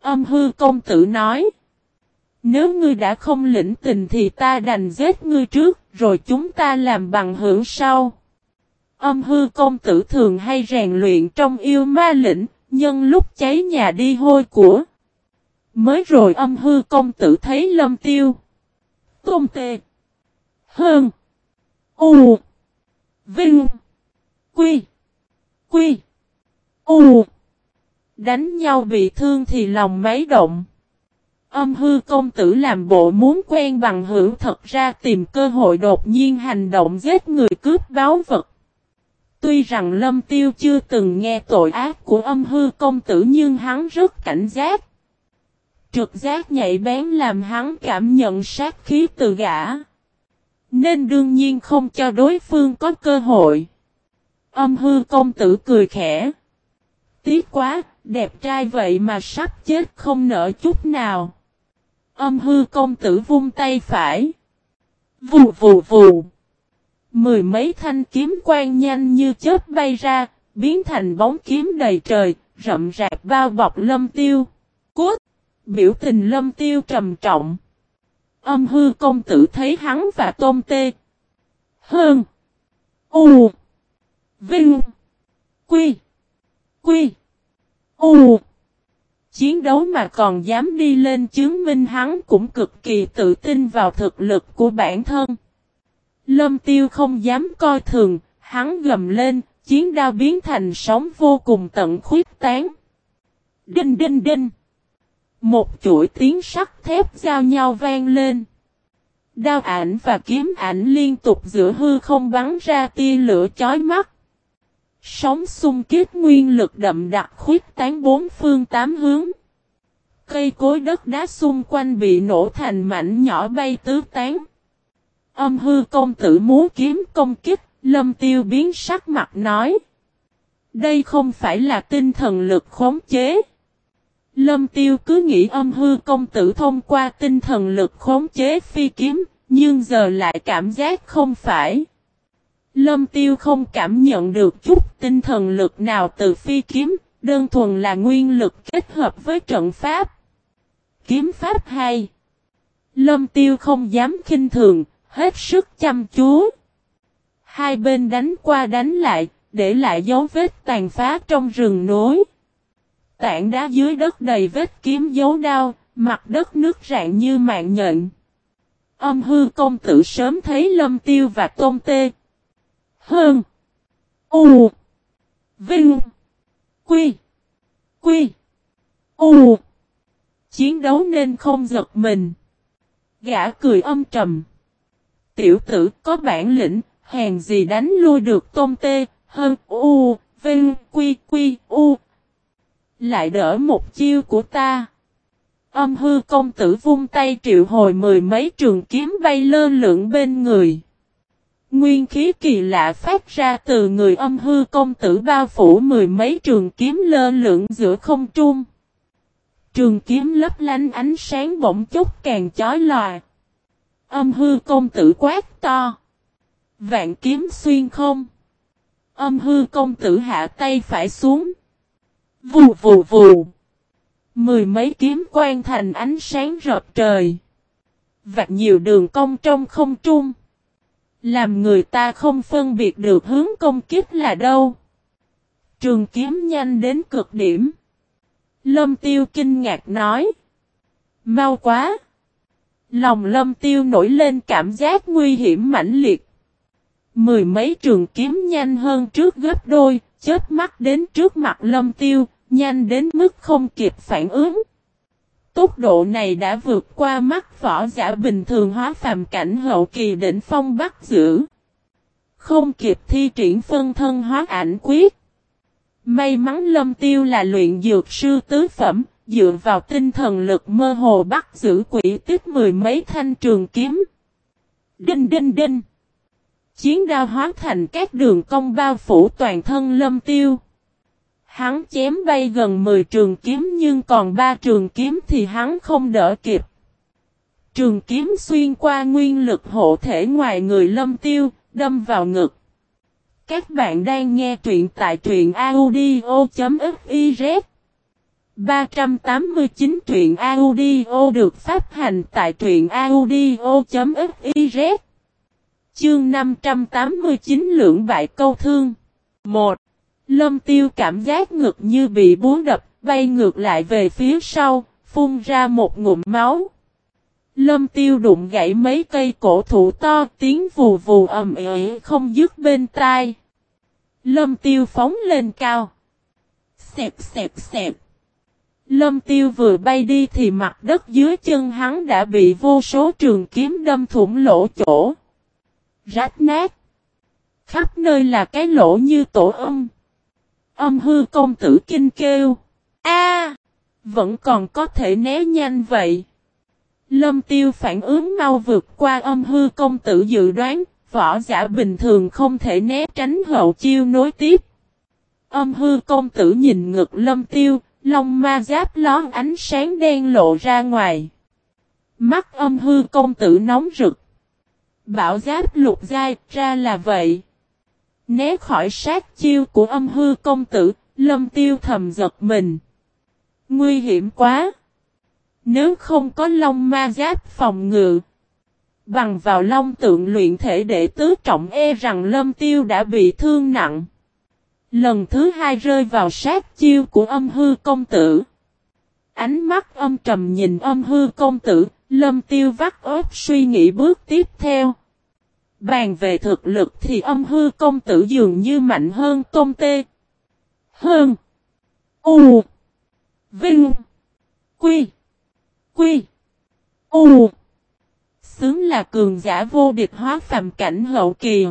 Âm hư công tử nói. Nếu ngươi đã không lĩnh tình thì ta đành giết ngươi trước, rồi chúng ta làm bằng hưởng sau. Âm hư công tử thường hay rèn luyện trong yêu ma lĩnh, nhân lúc cháy nhà đi hôi của. Mới rồi âm hư công tử thấy lâm tiêu. Tôn tề Hơn. U. Vinh. Quy. Quy. U. Đánh nhau bị thương thì lòng máy động. Âm hư công tử làm bộ muốn quen bằng hữu thật ra tìm cơ hội đột nhiên hành động giết người cướp báo vật. Tuy rằng Lâm Tiêu chưa từng nghe tội ác của âm hư công tử nhưng hắn rất cảnh giác trực giác nhạy bén làm hắn cảm nhận sát khí từ gã. Nên đương nhiên không cho đối phương có cơ hội. Âm hư công tử cười khẽ. Tiếc quá, đẹp trai vậy mà sắp chết không nở chút nào. Âm hư công tử vung tay phải. Vù vù vù. Mười mấy thanh kiếm quang nhanh như chớp bay ra, biến thành bóng kiếm đầy trời, rậm rạp bao bọc lâm tiêu. Cốt! Biểu tình lâm tiêu trầm trọng. Âm hư công tử thấy hắn và tôm tê. Hơn. U. Vinh. Quy. Quy. U. Chiến đấu mà còn dám đi lên chứng minh hắn cũng cực kỳ tự tin vào thực lực của bản thân. Lâm tiêu không dám coi thường, hắn gầm lên, chiến đao biến thành sóng vô cùng tận khuyết tán. Đinh đinh đinh. Một chuỗi tiếng sắt thép giao nhau vang lên. Đao ảnh và kiếm ảnh liên tục giữa hư không bắn ra tia lửa chói mắt. Sóng xung kích nguyên lực đậm đặc khuyết tán bốn phương tám hướng. Cây cối đất đá xung quanh bị nổ thành mảnh nhỏ bay tứ tán. Âm hư công tử muốn kiếm công kích, lâm tiêu biến sắc mặt nói. Đây không phải là tinh thần lực khống chế. Lâm tiêu cứ nghĩ âm hư công tử thông qua tinh thần lực khống chế phi kiếm, nhưng giờ lại cảm giác không phải. Lâm tiêu không cảm nhận được chút tinh thần lực nào từ phi kiếm, đơn thuần là nguyên lực kết hợp với trận pháp. Kiếm pháp hay. Lâm tiêu không dám khinh thường, hết sức chăm chú. Hai bên đánh qua đánh lại, để lại dấu vết tàn phá trong rừng núi, Tảng đá dưới đất đầy vết kiếm dấu đao, mặt đất nước rạn như mạng nhện. Âm hư công tử sớm thấy lâm tiêu và tôn tê. Hơn. U. Vinh. Quy. Quy. U. Chiến đấu nên không giật mình. Gã cười âm trầm. Tiểu tử có bản lĩnh, hèn gì đánh lui được tôm tê, hơn u, vinh, quy, quy, u. Lại đỡ một chiêu của ta. Âm hư công tử vung tay triệu hồi mười mấy trường kiếm bay lơ lửng bên người. Nguyên khí kỳ lạ phát ra từ người âm hư công tử bao phủ mười mấy trường kiếm lơ lửng giữa không trung. Trường kiếm lấp lánh ánh sáng bỗng chốc càng chói lòa. Âm hư công tử quát to. Vạn kiếm xuyên không. Âm hư công tử hạ tay phải xuống. Vù vù vù. Mười mấy kiếm quan thành ánh sáng rợp trời. Vạch nhiều đường cong trong không trung. Làm người ta không phân biệt được hướng công kích là đâu. Trường kiếm nhanh đến cực điểm. Lâm tiêu kinh ngạc nói. Mau quá. Lòng lâm tiêu nổi lên cảm giác nguy hiểm mãnh liệt. Mười mấy trường kiếm nhanh hơn trước gấp đôi, chết mắt đến trước mặt lâm tiêu, nhanh đến mức không kịp phản ứng. Tốc độ này đã vượt qua mắt võ giả bình thường hóa phàm cảnh hậu kỳ đỉnh phong bắt giữ. Không kịp thi triển phân thân hóa ảnh quyết. May mắn lâm tiêu là luyện dược sư tứ phẩm, dựa vào tinh thần lực mơ hồ bắt giữ quỷ tích mười mấy thanh trường kiếm. Đinh đinh đinh. Chiến đao hóa thành các đường cong bao phủ toàn thân lâm tiêu. Hắn chém bay gần 10 trường kiếm nhưng còn ba trường kiếm thì hắn không đỡ kịp. Trường kiếm xuyên qua nguyên lực hộ thể ngoài người lâm tiêu, đâm vào ngực. Các bạn đang nghe truyện tại truyện audio.fif 389 truyện audio được phát hành tại truyện audio.fiz Chương 589 lượng bại câu thương 1. Lâm tiêu cảm giác ngực như bị búa đập, bay ngược lại về phía sau, phun ra một ngụm máu. Lâm tiêu đụng gãy mấy cây cổ thụ to, tiếng vù vù ầm ĩ không dứt bên tai. Lâm tiêu phóng lên cao. Xẹp xẹp xẹp. Lâm tiêu vừa bay đi thì mặt đất dưới chân hắn đã bị vô số trường kiếm đâm thủng lỗ chỗ. Rách nát. Khắp nơi là cái lỗ như tổ âm. Âm hư công tử kinh kêu. A, Vẫn còn có thể né nhanh vậy. Lâm tiêu phản ứng mau vượt qua âm hư công tử dự đoán, võ giả bình thường không thể né tránh hậu chiêu nối tiếp. Âm hư công tử nhìn ngực lâm tiêu, long ma giáp lón ánh sáng đen lộ ra ngoài. Mắt âm hư công tử nóng rực. Bảo giáp lục giai ra là vậy. Né khỏi sát chiêu của âm hư công tử, lâm tiêu thầm giật mình. Nguy hiểm quá. Nếu không có long ma giáp phòng ngự. Bằng vào long tượng luyện thể để tứ trọng e rằng lâm tiêu đã bị thương nặng. Lần thứ hai rơi vào sát chiêu của âm hư công tử. Ánh mắt âm trầm nhìn âm hư công tử, lâm tiêu vắt ớt suy nghĩ bước tiếp theo. Bàn về thực lực thì âm hư công tử dường như mạnh hơn tôn tê. Hơn. U. Vinh. Quy. Quy. U. sướng là cường giả vô địch hóa phàm cảnh hậu kỳ.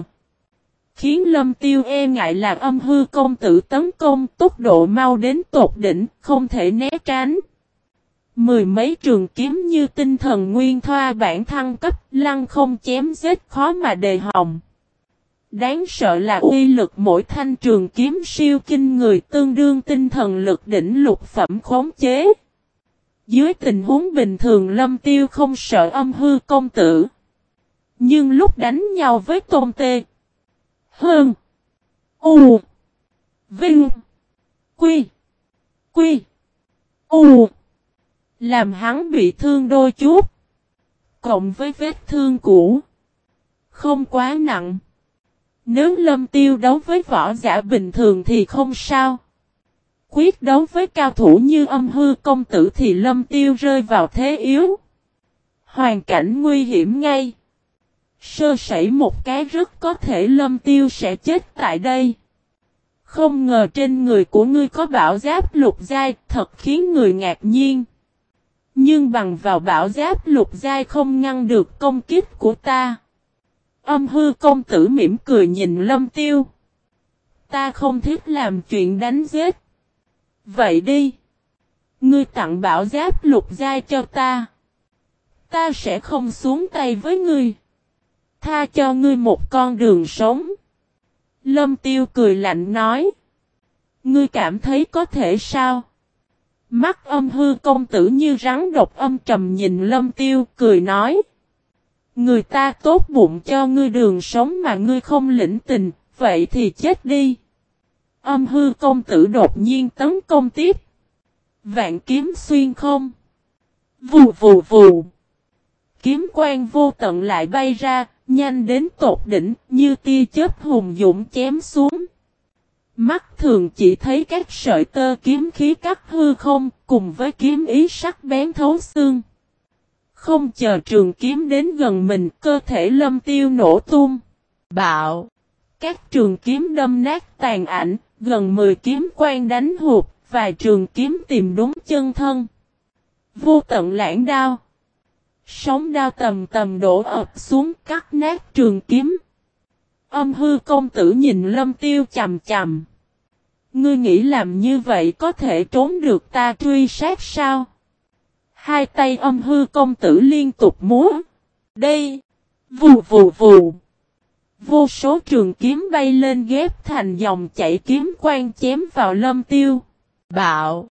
Khiến lâm tiêu e ngại là âm hư công tử tấn công tốc độ mau đến tột đỉnh, không thể né tránh. Mười mấy trường kiếm như tinh thần nguyên thoa bản thăng cấp, lăng không chém giết khó mà đề hồng. Đáng sợ là uy lực mỗi thanh trường kiếm siêu kinh người tương đương tinh thần lực đỉnh lục phẩm khống chế. Dưới tình huống bình thường lâm tiêu không sợ âm hư công tử. Nhưng lúc đánh nhau với tôn tê. Hơn. U. Vinh. Quy. Quy. U. Làm hắn bị thương đôi chút. Cộng với vết thương cũ. Không quá nặng. Nếu lâm tiêu đấu với võ giả bình thường thì không sao. Quyết đấu với cao thủ như âm hư công tử thì lâm tiêu rơi vào thế yếu. Hoàn cảnh nguy hiểm ngay. Sơ sẩy một cái rất có thể lâm tiêu sẽ chết tại đây. Không ngờ trên người của ngươi có bảo giáp lục giai, thật khiến người ngạc nhiên. Nhưng bằng vào bảo giáp lục giai không ngăn được công kích của ta. Âm hư công tử mỉm cười nhìn lâm tiêu. Ta không thích làm chuyện đánh giết. Vậy đi. Ngươi tặng bảo giáp lục giai cho ta. Ta sẽ không xuống tay với ngươi. Tha cho ngươi một con đường sống. Lâm tiêu cười lạnh nói. Ngươi cảm thấy có thể sao? Mắt âm hư công tử như rắn độc âm trầm nhìn lâm tiêu cười nói. Người ta tốt bụng cho ngươi đường sống mà ngươi không lĩnh tình, vậy thì chết đi. Âm hư công tử đột nhiên tấn công tiếp. Vạn kiếm xuyên không. Vù vù vù. Kiếm quang vô tận lại bay ra, nhanh đến tột đỉnh, như tia chớp hùng dũng chém xuống. Mắt thường chỉ thấy các sợi tơ kiếm khí cắt hư không, cùng với kiếm ý sắc bén thấu xương. Không chờ trường kiếm đến gần mình, cơ thể lâm tiêu nổ tung. Bạo! Các trường kiếm đâm nát tàn ảnh, gần 10 kiếm quang đánh hụt, vài trường kiếm tìm đúng chân thân. Vô tận lãng đao. Sóng đao tầm tầm đổ ập xuống cắt nát trường kiếm. Âm hư công tử nhìn lâm tiêu chầm chầm. Ngươi nghĩ làm như vậy có thể trốn được ta truy sát sao? Hai tay âm hư công tử liên tục múa. Đây! Vù vù vù! Vô số trường kiếm bay lên ghép thành dòng chảy kiếm quang chém vào lâm tiêu. Bạo!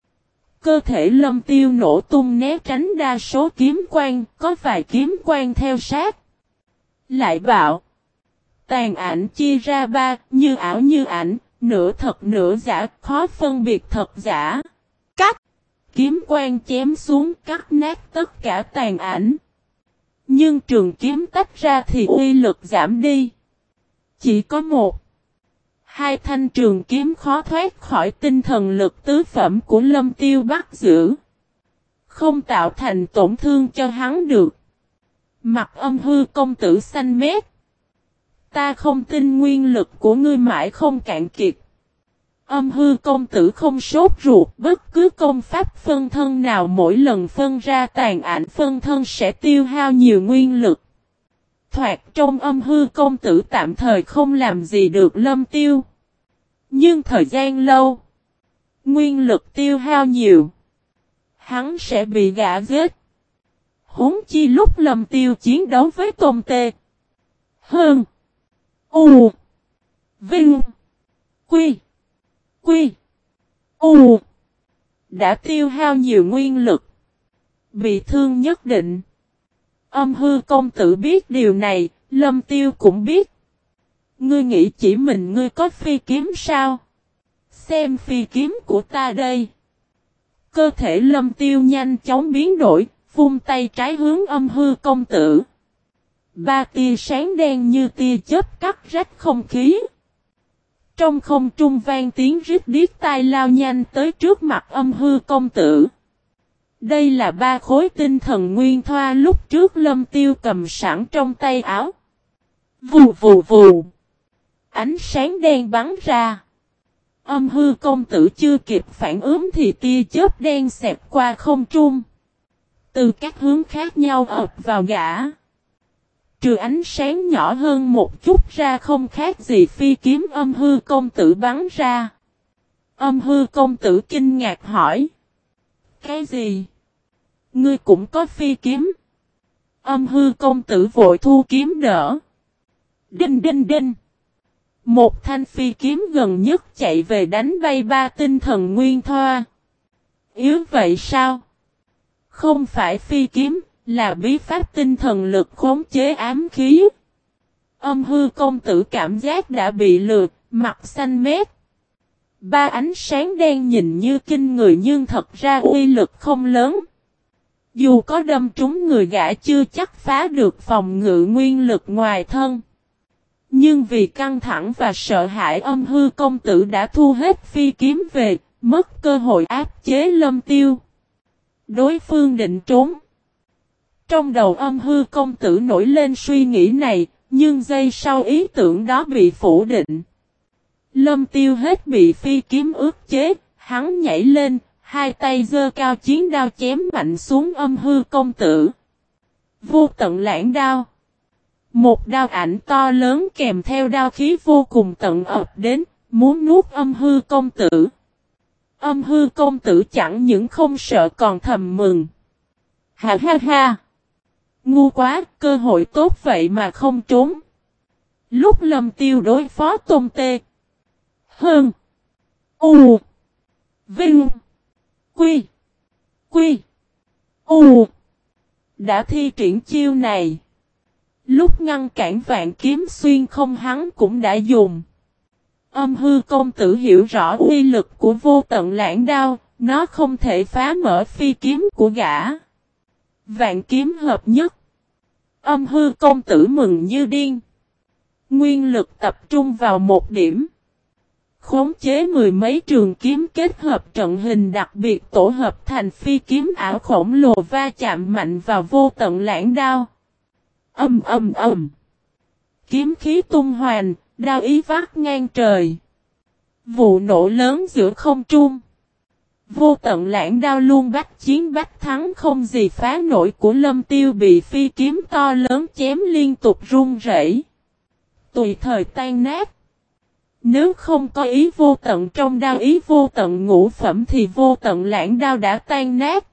Cơ thể lâm tiêu nổ tung né tránh đa số kiếm quan có vài kiếm quan theo sát. Lại bạo! Tàn ảnh chia ra ba, như ảo như ảnh, nửa thật nửa giả, khó phân biệt thật giả. Cắt! Kiếm quan chém xuống cắt nát tất cả tàn ảnh. Nhưng trường kiếm tách ra thì uy lực giảm đi. Chỉ có một. Hai thanh trường kiếm khó thoát khỏi tinh thần lực tứ phẩm của lâm tiêu bắt giữ. Không tạo thành tổn thương cho hắn được. Mặt âm hư công tử xanh mét. Ta không tin nguyên lực của ngươi mãi không cạn kiệt. Âm hư công tử không sốt ruột, bất cứ công pháp phân thân nào mỗi lần phân ra tàn ảnh phân thân sẽ tiêu hao nhiều nguyên lực. Thoạt trong âm hư công tử tạm thời không làm gì được lâm tiêu. Nhưng thời gian lâu, nguyên lực tiêu hao nhiều, hắn sẽ bị gã giết. Huống chi lúc lâm tiêu chiến đấu với tôn tê. Hơn. U. Vinh. Quy. Quy. U. Đã tiêu hao nhiều nguyên lực. Bị thương nhất định. Âm hư công tử biết điều này, lâm tiêu cũng biết. Ngươi nghĩ chỉ mình ngươi có phi kiếm sao? Xem phi kiếm của ta đây. Cơ thể lâm tiêu nhanh chóng biến đổi, vung tay trái hướng âm hư công tử. Ba tia sáng đen như tia chớp cắt rách không khí. Trong không trung vang tiếng rít điếc tai lao nhanh tới trước mặt âm hư công tử. Đây là ba khối tinh thần nguyên thoa lúc trước lâm tiêu cầm sẵn trong tay áo. Vù vù vù. Ánh sáng đen bắn ra. Âm hư công tử chưa kịp phản ứng thì tia chớp đen xẹp qua không trung. Từ các hướng khác nhau ập vào gã. Trừ ánh sáng nhỏ hơn một chút ra không khác gì phi kiếm âm hư công tử bắn ra. Âm hư công tử kinh ngạc hỏi. Cái gì? Ngươi cũng có phi kiếm. Âm hư công tử vội thu kiếm đỡ. Đinh đinh đinh. Một thanh phi kiếm gần nhất chạy về đánh bay ba tinh thần nguyên thoa. Yếu vậy sao? Không phải phi kiếm, là bí pháp tinh thần lực khống chế ám khí. Âm hư công tử cảm giác đã bị lượt, mặt xanh mét. Ba ánh sáng đen nhìn như kinh người nhưng thật ra uy lực không lớn. Dù có đâm trúng người gã chưa chắc phá được phòng ngự nguyên lực ngoài thân. Nhưng vì căng thẳng và sợ hãi âm hư công tử đã thu hết phi kiếm về, mất cơ hội áp chế lâm tiêu. Đối phương định trốn. Trong đầu âm hư công tử nổi lên suy nghĩ này, nhưng giây sau ý tưởng đó bị phủ định. Lâm tiêu hết bị phi kiếm ước chế, hắn nhảy lên, hai tay giơ cao chiến đao chém mạnh xuống âm hư công tử. Vô tận lãng đao. Một đao ảnh to lớn kèm theo đao khí vô cùng tận ập đến, muốn nuốt âm hư công tử. Âm hư công tử chẳng những không sợ còn thầm mừng. Ha ha ha! Ngu quá, cơ hội tốt vậy mà không trốn. Lúc lâm tiêu đối phó tôn tê. Hơn. U. Vinh. Quy. Quy. U. Đã thi triển chiêu này. Lúc ngăn cản vạn kiếm xuyên không hắn cũng đã dùng. Âm hư công tử hiểu rõ uy lực của vô tận lãng đao, nó không thể phá mở phi kiếm của gã. Vạn kiếm hợp nhất. Âm hư công tử mừng như điên. Nguyên lực tập trung vào một điểm. Khống chế mười mấy trường kiếm kết hợp trận hình đặc biệt tổ hợp thành phi kiếm ảo khổng lồ va chạm mạnh vào vô tận lãng đao. Âm âm âm. Kiếm khí tung hoành, đao ý vác ngang trời. Vụ nổ lớn giữa không trung. Vô tận lãng đao luôn bắt chiến bắt thắng không gì phá nổi của lâm tiêu bị phi kiếm to lớn chém liên tục run rẩy, Tùy thời tan nát. Nếu không có ý vô tận trong đao ý vô tận ngũ phẩm thì vô tận lãng đao đã tan nát.